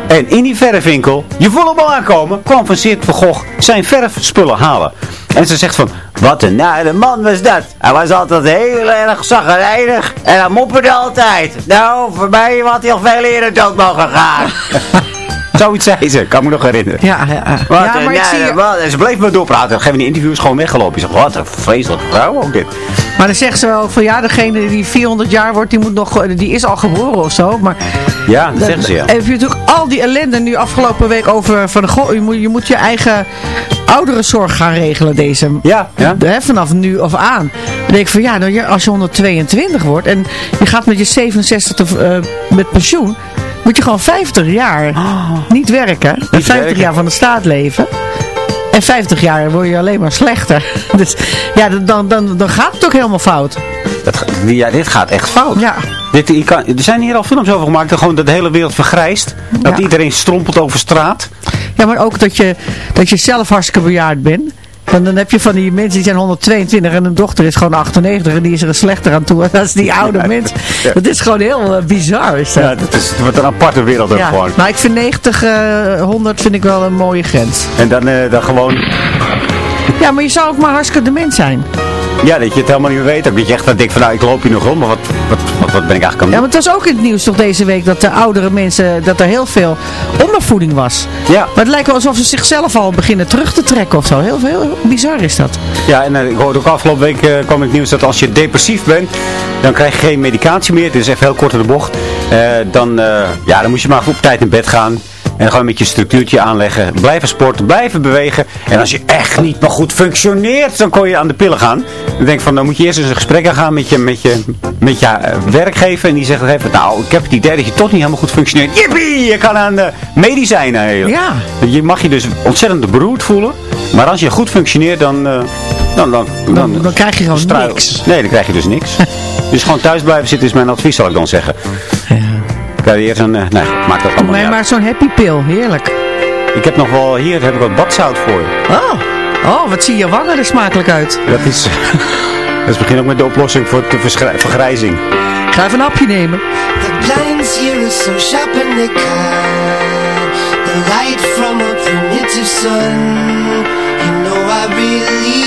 En in die verfwinkel, je voelt hem al aankomen, kwam van Seert van Gogh zijn verfspullen halen. En ze zegt van, wat een nare man was dat. Hij was altijd heel erg zagrijnig en hij mopperde altijd. Nou, voor mij had hij al veel eerder dood mogen gaan. *laughs* Zoiets zei ze, kan me nog herinneren. Ja, ja, ja. Wat ja maar ik zie. En ze bleef maar doorpraten. Moment in de interviews gewoon weggelopen. Je zegt, wat een vreselijke vrouw ook dit. Maar dan zegt ze wel van ja, degene die 400 jaar wordt, die, moet nog, die is al geboren of zo. Maar Ja, dat zeggen ze ja. En heb je natuurlijk al die ellende nu afgelopen week over van goh, je moet, je moet je eigen ouderenzorg gaan regelen deze. Ja, ja. Hè, vanaf nu of aan. Dan denk ik van ja, nou, als je 122 wordt en je gaat met je 67 te- eh, met pensioen, moet je gewoon 50 jaar niet werken. 50 werken. jaar van de staat leven. En 50 jaar word je alleen maar slechter. *laughs* Dus ja, dan, dan, dan gaat het ook helemaal fout. Dat, ja, dit gaat echt fout. Ja. Dit, je kan, er zijn hier al films over gemaakt dat gewoon dat de hele wereld vergrijst. Dat iedereen strompelt over straat. Ja, maar ook dat je, dat je zelf hartstikke bejaard bent. Dan, dan heb je van die mensen die zijn 122 en hun dochter is gewoon 98 en die is er slechter aan toe *laughs* als die oude ja, mens. Dat is gewoon heel uh, bizar. Is dat. Ja, dat is wat een aparte wereld ook ja. gewoon. Maar ik vind 90, uh, 100 vind ik wel een mooie grens. En dan, uh, dan gewoon... Ja, maar je zou ook maar hartstikke dement zijn. Ja, dat je het helemaal niet meer weet. Ook dat je echt denkt van nou, ik loop hier nog rond, maar wat, wat, wat, wat ben ik eigenlijk aan het doen? Ja, maar het was ook in het nieuws toch deze week dat de oudere mensen, dat er heel veel ondervoeding was. Ja. Maar het lijkt wel alsof ze zichzelf al beginnen terug te trekken of zo. Heel, heel bizar is dat. Ja, en uh, ik hoorde ook afgelopen week uh, kwam het nieuws dat als je depressief bent, dan krijg je geen medicatie meer. Dit is even heel kort in de bocht. Uh, dan, ja, dan moet je maar op tijd in bed gaan. En gewoon met je structuurtje aanleggen. Blijven sporten, blijven bewegen. En als je echt niet meer goed functioneert, dan kon je aan de pillen gaan. Dan denk ik van, dan moet je eerst eens een gesprek gaan met je, met je, met je werkgever. En die zegt even, nou, ik heb het idee dat je toch niet helemaal goed functioneert. Jippie, je kan aan de medicijnen. Ja. Je mag je dus ontzettend beroerd voelen. Maar als je goed functioneert, dan... Uh, dan, dan, dan, dan, dan, krijg je gewoon niks. Nee, dan krijg je dus niks. *laughs* dus gewoon thuis blijven zitten is mijn advies, zal ik dan zeggen. Ja. Ja, eerst een, nee, maakt dat allemaal maar, maar zo'n happy pill, heerlijk. Ik heb nog wel, hier heb ik wat badzout voor je. Oh, oh wat zie je wangen er smakelijk uit. Dat is, *laughs* dat is begin ook met de oplossing voor de vergrijzing. Ik ga even een hapje nemen. The blinds here are so sharp and they cut The light from a primitive sun You know I really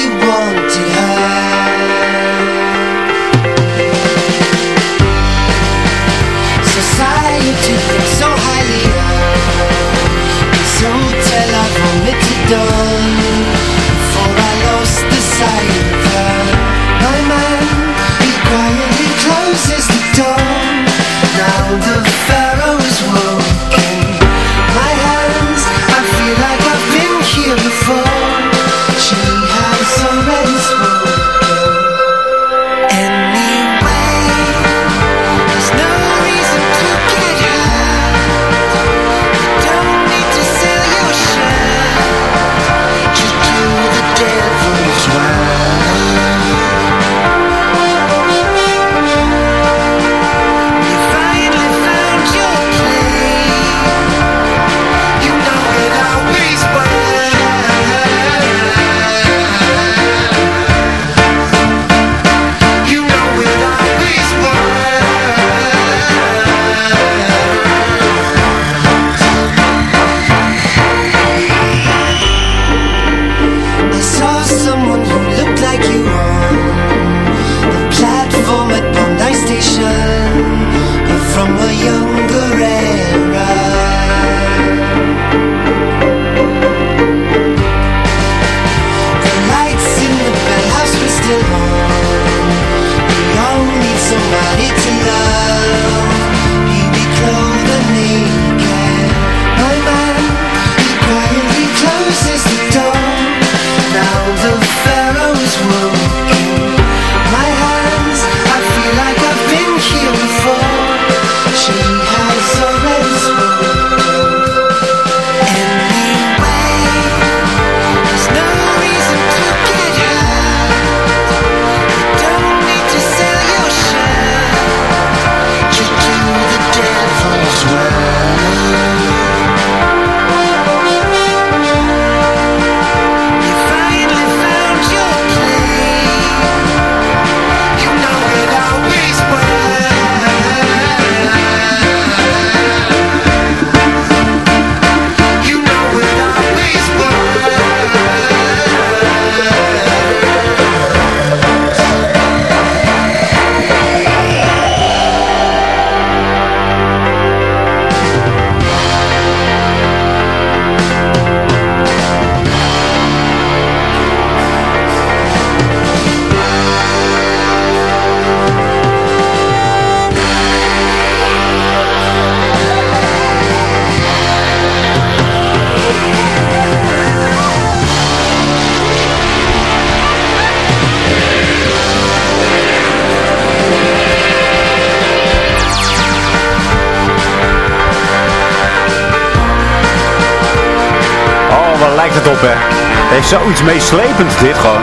Meeslepends dit gewoon.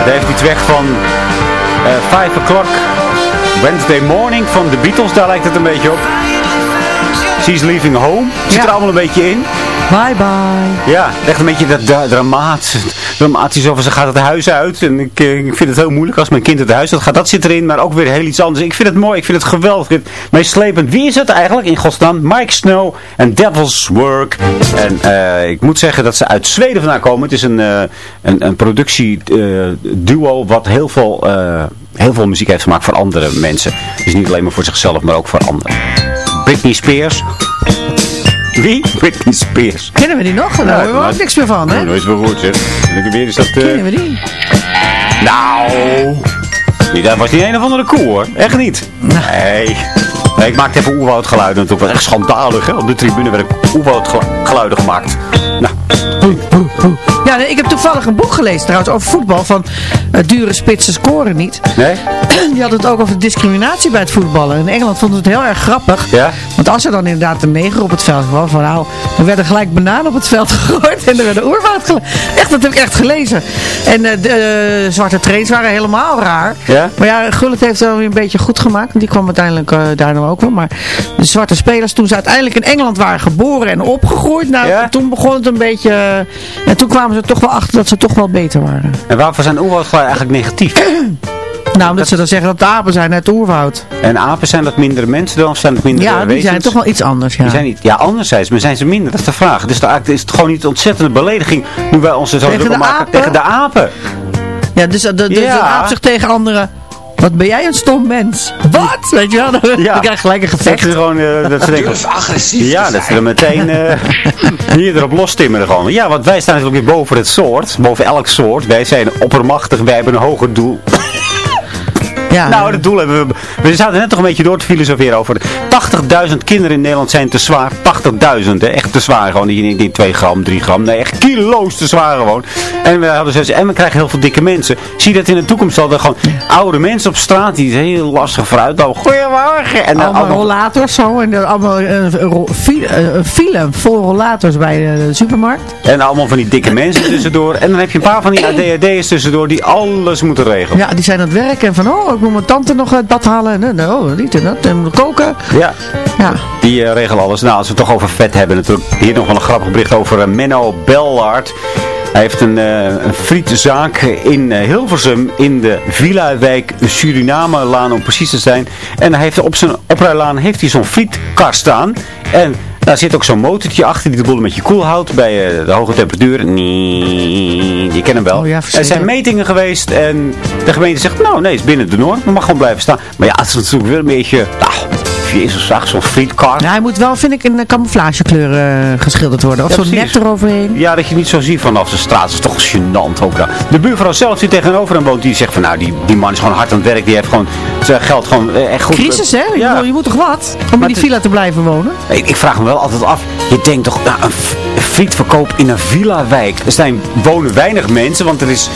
Het heeft iets weg van uh, 5 o'clock Wednesday morning van de Beatles. Daar lijkt het een beetje op. She's leaving home. Zit er allemaal een beetje in. Bye bye. Ja, echt een beetje dat dramatisch. Over ze gaat het huis uit. En ik, eh, ik vind het heel moeilijk als mijn kind het huis uit gaat. Dat zit erin, maar ook weer heel iets anders. Ik vind het mooi, ik vind het geweldig. Meeslepend. Wie is het eigenlijk in godsnaam? Mike Snow en Devil's Work. En uh, ik moet zeggen dat ze uit Zweden vandaan komen. Het is een, uh, een, een productieduo wat heel veel, heel veel muziek heeft gemaakt voor andere mensen. Dus niet alleen maar voor zichzelf, maar ook voor anderen. Britney Spears. Wie? Britney Spears. Kennen we die nog? Daar horen we ook niks meer van, hè? Nooit meer gehoord, zeg. En weer is dat... Uh... Kennen we die? Nou... Die, dat was niet een of andere koe, hoor. Echt niet. Nee. nee ik maakte even oerwoudgeluiden. Dat was echt schandalig, hè. Op de tribune werden oerwoudgeluiden gemaakt. Nou... Ja, nee, ik heb toevallig een boek gelezen trouwens over voetbal. Van uh, dure spitsen scoren niet. Nee? *clears throat* Die had het ook over discriminatie bij het voetballen. In Engeland vonden ze het heel erg grappig. Ja? Want als er dan inderdaad een neger op het veld kwam. Van nou, er werden gelijk bananen op het veld *laughs* gegooid. En er werden oerwoud Echt, dat heb ik echt gelezen. En uh, de uh, zwarte trains waren helemaal raar. Ja? Maar ja, Gullit heeft het wel weer een beetje goed gemaakt. Die kwam uiteindelijk daar nog ook wel. Maar de zwarte spelers, toen ze uiteindelijk in Engeland waren geboren en opgegroeid. Nou, ja? toen begon het een beetje... en toen kwamen ze toch wel achter dat ze toch wel beter waren. En waarvoor zijn oerwoudgeluiden eigenlijk negatief? *clears throat* Nou, omdat ze dan zeggen dat de apen zijn het oerwoud. En apen zijn dat mindere mensen dan? Of zijn dat mindere Ja, die wezens? zijn toch wel iets anders, ja. Die zijn niet, ja, anderzijds, maar zijn ze minder? Dat is de vraag. Dus eigenlijk is het gewoon niet een ontzettende belediging nu wij ons zo druk maken apen? tegen de apen. Ja, dus de, de, de aap zegt tegen anderen... Wat ben jij een stom mens? Wat? Weet je wel? Dan, Ja. *laughs* dan krijg gelijk een Echt gevecht. gewoon, eh, dat ze denken, agressief. ja, dat ze er meteen eh, *laughs* hier erop lostimmeren gewoon. Ja, want wij staan natuurlijk weer boven het soort, boven elk soort. Wij zijn oppermachtig, wij hebben een hoger doel. *laughs* Ja, Nou, het doel hebben we... We zaten net toch een beetje door te filosoferen over... 80.000 kinderen in Nederland zijn te zwaar. 80.000, hè. Echt te zwaar gewoon. Niet, niet 2 gram, 3 gram. Nee, echt kilo's te zwaar gewoon. En we, hadden zoiets, en we krijgen heel veel dikke mensen. Zie je dat in de toekomst al? Gewoon oude mensen op straat die heel lastig vooruit lopen. Goeiemorgen. En dan allemaal allemaal- rollators zo. En dan allemaal ro- file- vol rollators bij de supermarkt. En allemaal van die dikke mensen tussendoor. En dan heb je een paar van die ADHD'ers tussendoor die alles moeten regelen. Ja, die zijn aan het werken. En van, oh, ik moet mijn tante nog uit bad halen. En, oh, dit en dat. En koken. Ja. Ja. Die eh, regelen alles. Nou, als we het toch over vet hebben, natuurlijk hier nog wel een grappig bericht over eh, Menno Bellard. Hij heeft een, eh een frietzaak in eh, Hilversum in de Villa-wijk Suriname-laan om precies te zijn. En hij heeft op zijn oprijlaan heeft hij zo'n frietkar staan. En daar zit ook zo'n motortje achter die de boel een beetje koel houdt bij de hoge temperatuur. Nee, je kent hem wel. Oh ja, er zijn metingen geweest en de gemeente zegt, nou nee, het is binnen de norm. Het mag gewoon blijven staan. Maar ja, het is natuurlijk wel een beetje, nou, jezus zag, zo'n frietkar. Nou, hij moet wel, vind ik, in camouflagekleur eh, geschilderd worden. Of Ja, zo'n net eroverheen. Ja, dat je niet zo ziet vanaf de straat. Dat is toch gênant ook daar. De buurvrouw zelf die tegenover hem woont, die zegt van nou, die, die man is gewoon hard aan het werk. Die heeft gewoon zijn geld gewoon eh, echt goed. Crisis, hè? Je, Ja. moet, je moet toch wat? Om in die villa te blijven wonen? Ik, ik vraag me wel altijd af. Je denkt toch, nou, een, frietverkoop in een villa-wijk. Er zijn, wonen weinig mensen, want er is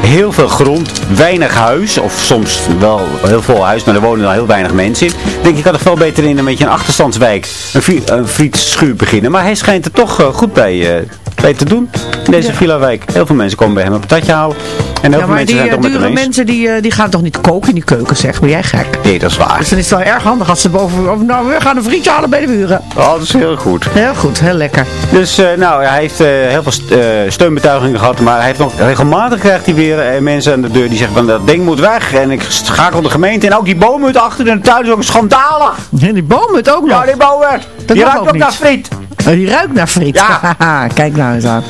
heel veel grond, weinig huis. Of soms wel heel veel huis, maar er wonen dan heel weinig mensen in. Ik denk, je kan er veel beter in een beetje een achterstandswijk een, een frietschuur beginnen. Maar hij schijnt er toch eh, goed bij, eh, bij te doen. In deze villa-wijk. Heel veel mensen komen bij hem een patatje halen. En heel Ja, veel maar mensen die zijn eh, het toch met dure mensen die, eh, die gaan toch niet koken in die keuken, zeg. Ben jij gek? Nee, dat is waar. Dus dan is het wel erg handig als ze boven... Of, nou, we gaan een frietje halen bij de buren. Oh, dat is heel goed. Heel goed, heel lekker. Dus eh, nou, hij heeft heel veel st- steunbetuigingen gehad, maar hij heeft nog regelmatig krijgt hij weer mensen aan de deur die zeggen van dat ding moet weg. En ik schakel de gemeente en ook die boom uit achter in de tuin is ook schandalig. En die boom het ook nog. Ja, die boom weg. Dat Die ruikt ook ook naar friet. Oh, die ruikt naar friet. Ja. *laughs* Kijk nou eens aan.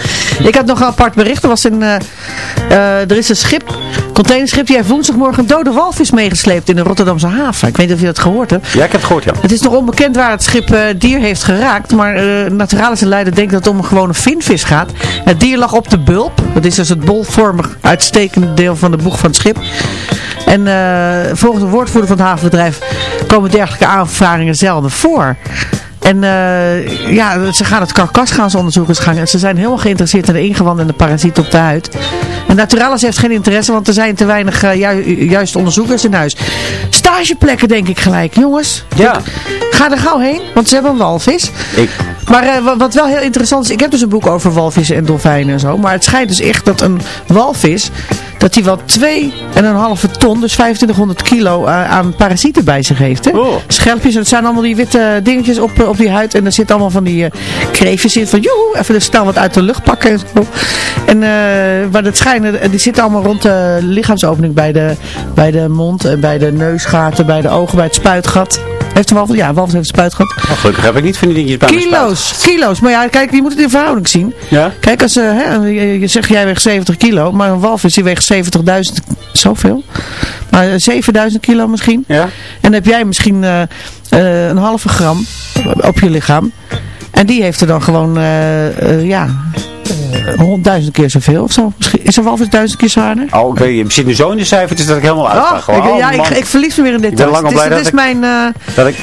Ik had nog een apart bericht. Er, was een, er is een schip, containerschip, die heeft woensdagmorgen een dode walvis meegesleept in de Rotterdamse haven. Ik weet niet of je dat gehoord hebt. Ja, ik heb het gehoord, ja. Het is nog onbekend waar het schip eh, dier heeft geraakt, maar eh Naturalis en Leiden denkt dat het om een gewone vinvis gaat. Het dier lag op de bulp, dat is dus het bolvormig uitstekende deel van de boeg van het schip. En eh, volgens de woordvoerder van het havenbedrijf komen dergelijke aanvaringen zelden voor. En eh, ja, ze gaan het karkas gaan ze onderzoeken. Ze, gaan, ze zijn helemaal geïnteresseerd in de ingewanden en de parasieten op de huid. En Naturalis heeft geen interesse, want er zijn te weinig eh, ju- juist onderzoekers in huis. Stageplekken denk ik gelijk. Jongens, Ja. ga er gauw heen, want ze hebben een walvis. Ik, Maar eh, wat, wat wel heel interessant is, ik heb dus een boek over walvissen en dolfijnen en zo. Maar het schijnt dus echt dat een walvis, dat hij wel 2,5 ton, dus 2500 kilo eh, aan parasieten bij zich heeft. Hè? Schelpjes, en het zijn allemaal die witte dingetjes op, eh, op die huid. En er zitten allemaal van die uh, kreefjes in van joe, even de snel wat uit de lucht pakken en zo. En maar dat schijnen, die zitten allemaal rond de lichaamsopening bij de, bij de mond, bij de neusgaten, bij de ogen, bij het spuitgat. Heeft walvis? Ja, een walvis heeft een spuitgat. Oh, gelukkig heb ik niet van die dingetjes bij Kilo's, kilo's. Maar ja, kijk, je moet het in verhouding zien. Ja? Kijk, als, uh, hè, je, zegt jij weegt 70 kilo, maar een walvis die weegt 70.000, zoveel. Maar 7000 kilo misschien. Ja? En dan heb jij misschien uh, een halve gram op je lichaam. En die heeft er dan gewoon, ja, honderdduizend keer zoveel of zo. Misschien is een walvis duizend keer zwaarder. Oh, ik weet, je zit nu zo in de cijfertjes dat ik helemaal uitga. Oh, ik, ja, ik, ik, verlies me weer in dit. Ik ben lang al blij dat dat is mijn... Uh, dat ik,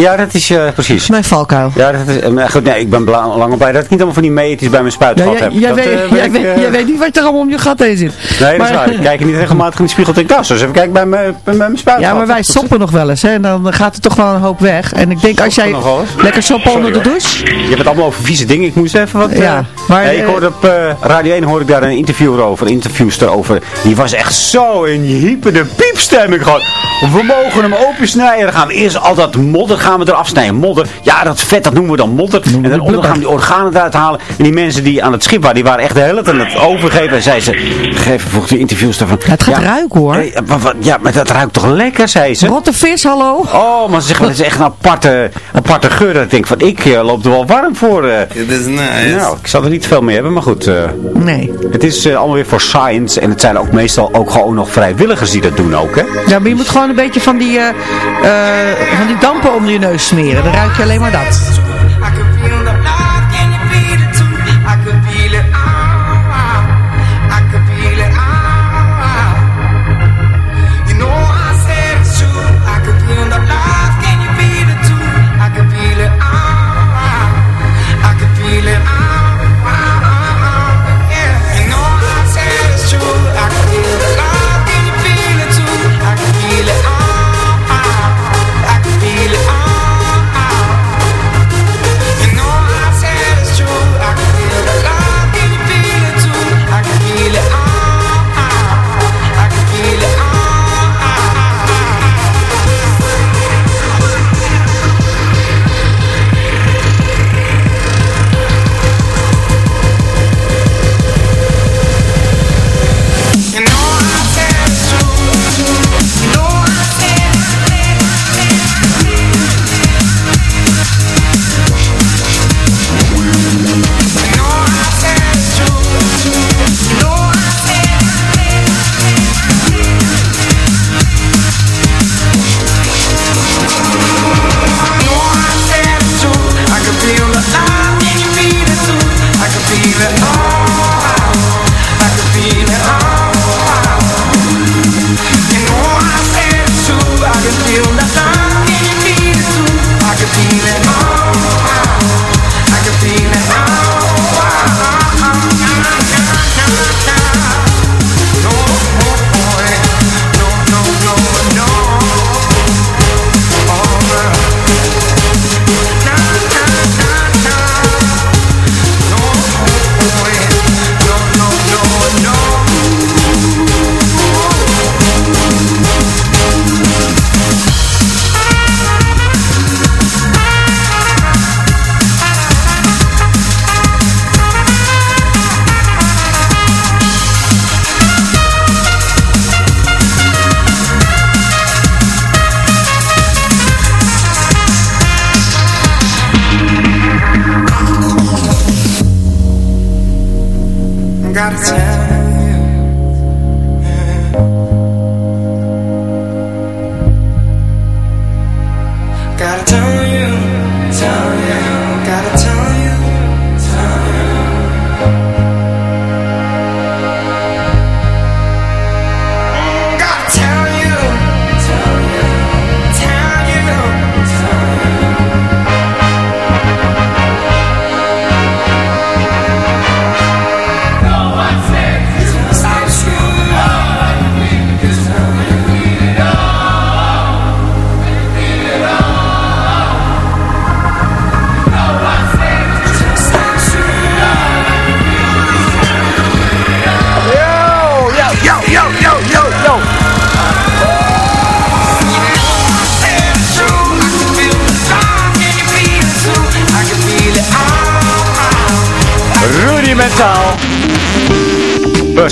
ja, dat is uh, precies. Mijn valkuil. Ja, dat is, uh, goed, nee, ik ben lang blij dat ik niet allemaal van die meetjes bij mijn spuitgat heb. Jij, dat, weet, uh, jij, weet, niet wat er allemaal om je gat heen zit. Nee, maar, dat is waar. Ik kijk niet regelmatig in de spiegel. Ik dus even kijken bij mijn, bij mijn spuitgat. Ja, maar wij soppen nog wel eens. Hè, en dan gaat er toch wel een hoop weg. En ik denk, als jij lekker soppen onder de douche... Je hebt het allemaal over vieze dingen. Ik moest even wat... Ja, maar... Ik hoorde op Radio 1 hoorde ik daar een interview over. Een interviewster over. Die was echt zo in hyperde piepstemming gewoon. We mogen hem opensnijden. Dan gaan we eerst al dat modder gaan we eraf snijden. Modder. Ja, dat vet, dat noemen we dan modder. En dan gaan we die organen eruit halen. En die mensen die aan het schip waren, die waren echt de hele tijd aan het overgeven. En zei ze, geef vroeg die interviewster van... Ja, het gaat ja, ruiken hoor. Hey, ja, maar dat ruikt toch lekker, zei ze. Rotte vis, hallo. Oh, maar ze zegt, dat is echt een aparte, aparte geur. Dat ik denk van, ik uh, loop er wel warm voor. Uh. It is nice. Nou, ik zal er niet veel mee hebben, maar goed. Uh, nee. Het is allemaal weer voor science. En het zijn ook meestal ook gewoon nog vrijwilligers die dat doen ook, hè? Ja, maar je moet gewoon een beetje van die, van die dampen om je neus smeren. Dan ruik je alleen maar dat.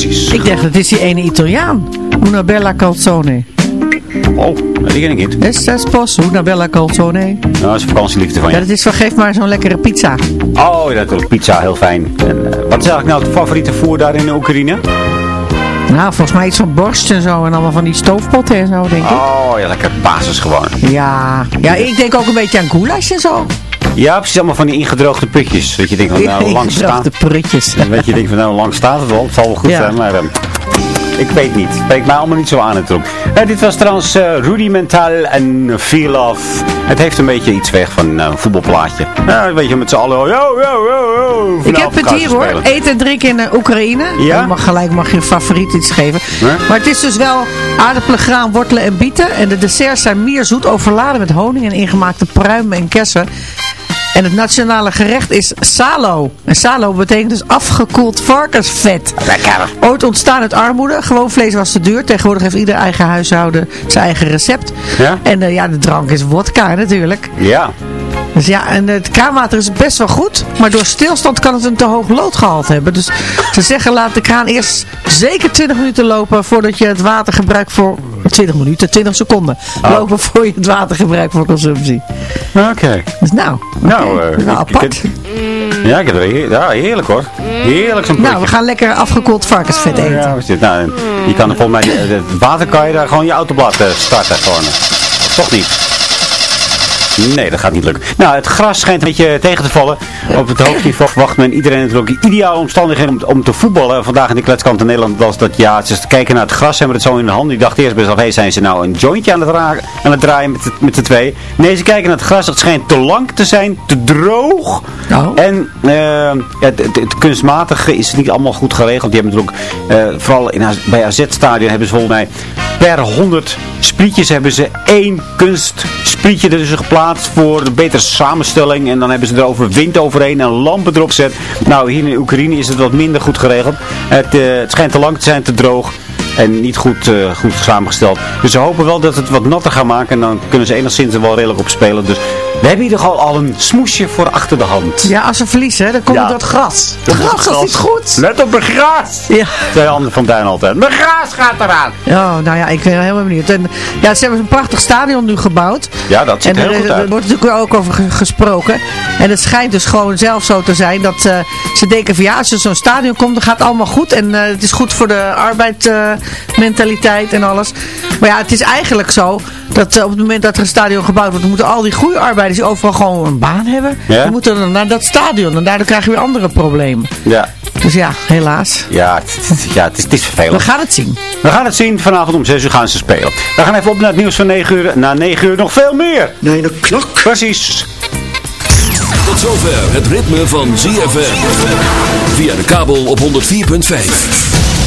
Precies. Ik dacht, het is die ene Italiaan. Una bella calzone. Oh, die ken ik niet. Es sposo, una bella calzone. Nou, dat is vakantieliefde van je. Ja, dat is van geef maar zo'n lekkere pizza. Oh, ja, natuurlijk. Pizza, heel fijn. En, uh, wat is eigenlijk nou het favoriete voer daar in de Oekraïne? Nou, volgens mij iets van borst en zo. En allemaal van die stoofpotten en zo, denk ik. Oh, ja, lekker basis gewoon. Ja, ja ik denk ook een beetje aan goulash en zo. Ja, precies allemaal van die ingedroogde putjes. *laughs* Dat je denkt van nou, hoe lang staat... Ingedroogde prutjes. En weet je, denkt van nou, lang staat het wel? Het zal wel goed zijn, maar... Uh, ik weet niet. Het spreekt mij allemaal niet zo aan natuurlijk. Uh, dit was trouwens uh, Rudimental en Feel Love. Het heeft een beetje iets weg van een voetbalplaatje. Ja, weet je, met z'n allen. Yo, yo, yo, yo, ik heb het hier hoor. Eten en drinken in Oekraïne. Ja? Je mag gelijk mag je favoriet iets geven. Maar het is dus wel aardappelen, graan, wortelen en bieten. En de desserts zijn meer zoet overladen met honing en ingemaakte pruimen en kersen. En het nationale gerecht is salo. En salo betekent dus afgekoeld varkensvet. Lekker. Ooit ontstaan uit armoede. Gewoon vlees was te duur. Tegenwoordig heeft ieder eigen huishouden zijn eigen recept. Ja? En uh, ja, de drank is wodka natuurlijk. Ja. Dus ja, en het kraanwater is best wel goed. Maar door stilstand kan het een te hoog loodgehalte hebben. Dus ze zeggen laat de kraan eerst zeker 20 minuten lopen voordat je het water gebruikt voor... 20 minuten, 20 seconden. Oh. Lopen voor je het water gebruikt voor consumptie. Oké. Okay. Dus nou, nou, uh, nou apart. ja, ik heb er, ja, heerlijk hoor. Heerlijk zo'n Nou, we gaan lekker afgekoeld varkensvet eten. Ja? Nou, je kan volgens mij, het water kan je daar gewoon je autoblad starten gewoon. Toch niet? Nee, dat gaat niet lukken. Nou, het gras schijnt een beetje tegen te vallen. *laughs* Op het hoogniveau verwacht men iedereen natuurlijk ideale omstandigheden om, om te voetballen. Vandaag in de kletskant in Nederland was dat, ja, ze kijken naar het gras, hebben het zo in de hand. Die dacht eerst best wel, hey, zijn ze nou een jointje aan het, raken, aan het draaien met de, met de twee? Nee, ze kijken naar het gras. Het schijnt te lang te zijn, te droog. Oh. En uh, het, het, het, kunstmatige is niet allemaal goed geregeld. Die hebben natuurlijk, uh, vooral in, bij AZ-stadion hebben ze volgens mij per 100 sprietjes hebben ze één kunstsprietje er dus geplaatst voor een betere samenstelling. En dan hebben ze er over wind overheen en lampen erop gezet. Nou, hier in Oekraïne is het wat minder goed geregeld. Het, uh, het schijnt te lang te zijn, te droog. En niet goed, uh, goed samengesteld. Dus ze hopen wel dat het wat natter gaat maken. En dan kunnen ze enigszins er wel redelijk op spelen. Dus we hebben hier al, al een smoesje voor achter de hand. Ja, als ze verliezen, dan komt ja. dat gras. Het gras, dat is goed. Let op het gras. Ja. Twee handen van Duin altijd. Mijn gras gaat eraan. Oh, nou ja, ik ben helemaal benieuwd. En, ja, ze hebben een prachtig stadion nu gebouwd. Ja, dat ziet en heel goed uit. Er wordt natuurlijk ook over gesproken. En het schijnt dus gewoon zelf zo te zijn dat uh, ze denken van ja, als er zo'n stadion komt, dan gaat het allemaal goed. En uh, het is goed voor de arbeidsmentaliteit uh, en alles. Maar ja, het is eigenlijk zo dat op het moment dat er een stadion gebouwd wordt, moeten al die goede arbeiders die overal gewoon een baan hebben. Ja? Die moeten dan naar dat stadion en daardoor krijg je weer andere problemen. Ja. Dus ja, helaas. Ja, het, ja, het, is, het is vervelend. We gaan het zien. We gaan het zien. Vanavond om 6 uur gaan ze spelen. We gaan even op naar het nieuws van 9 uur. Na 9 uur nog veel meer. Nee, de klok. Precies. Tot zover het ritme van ZFM. Via de kabel op 104.5.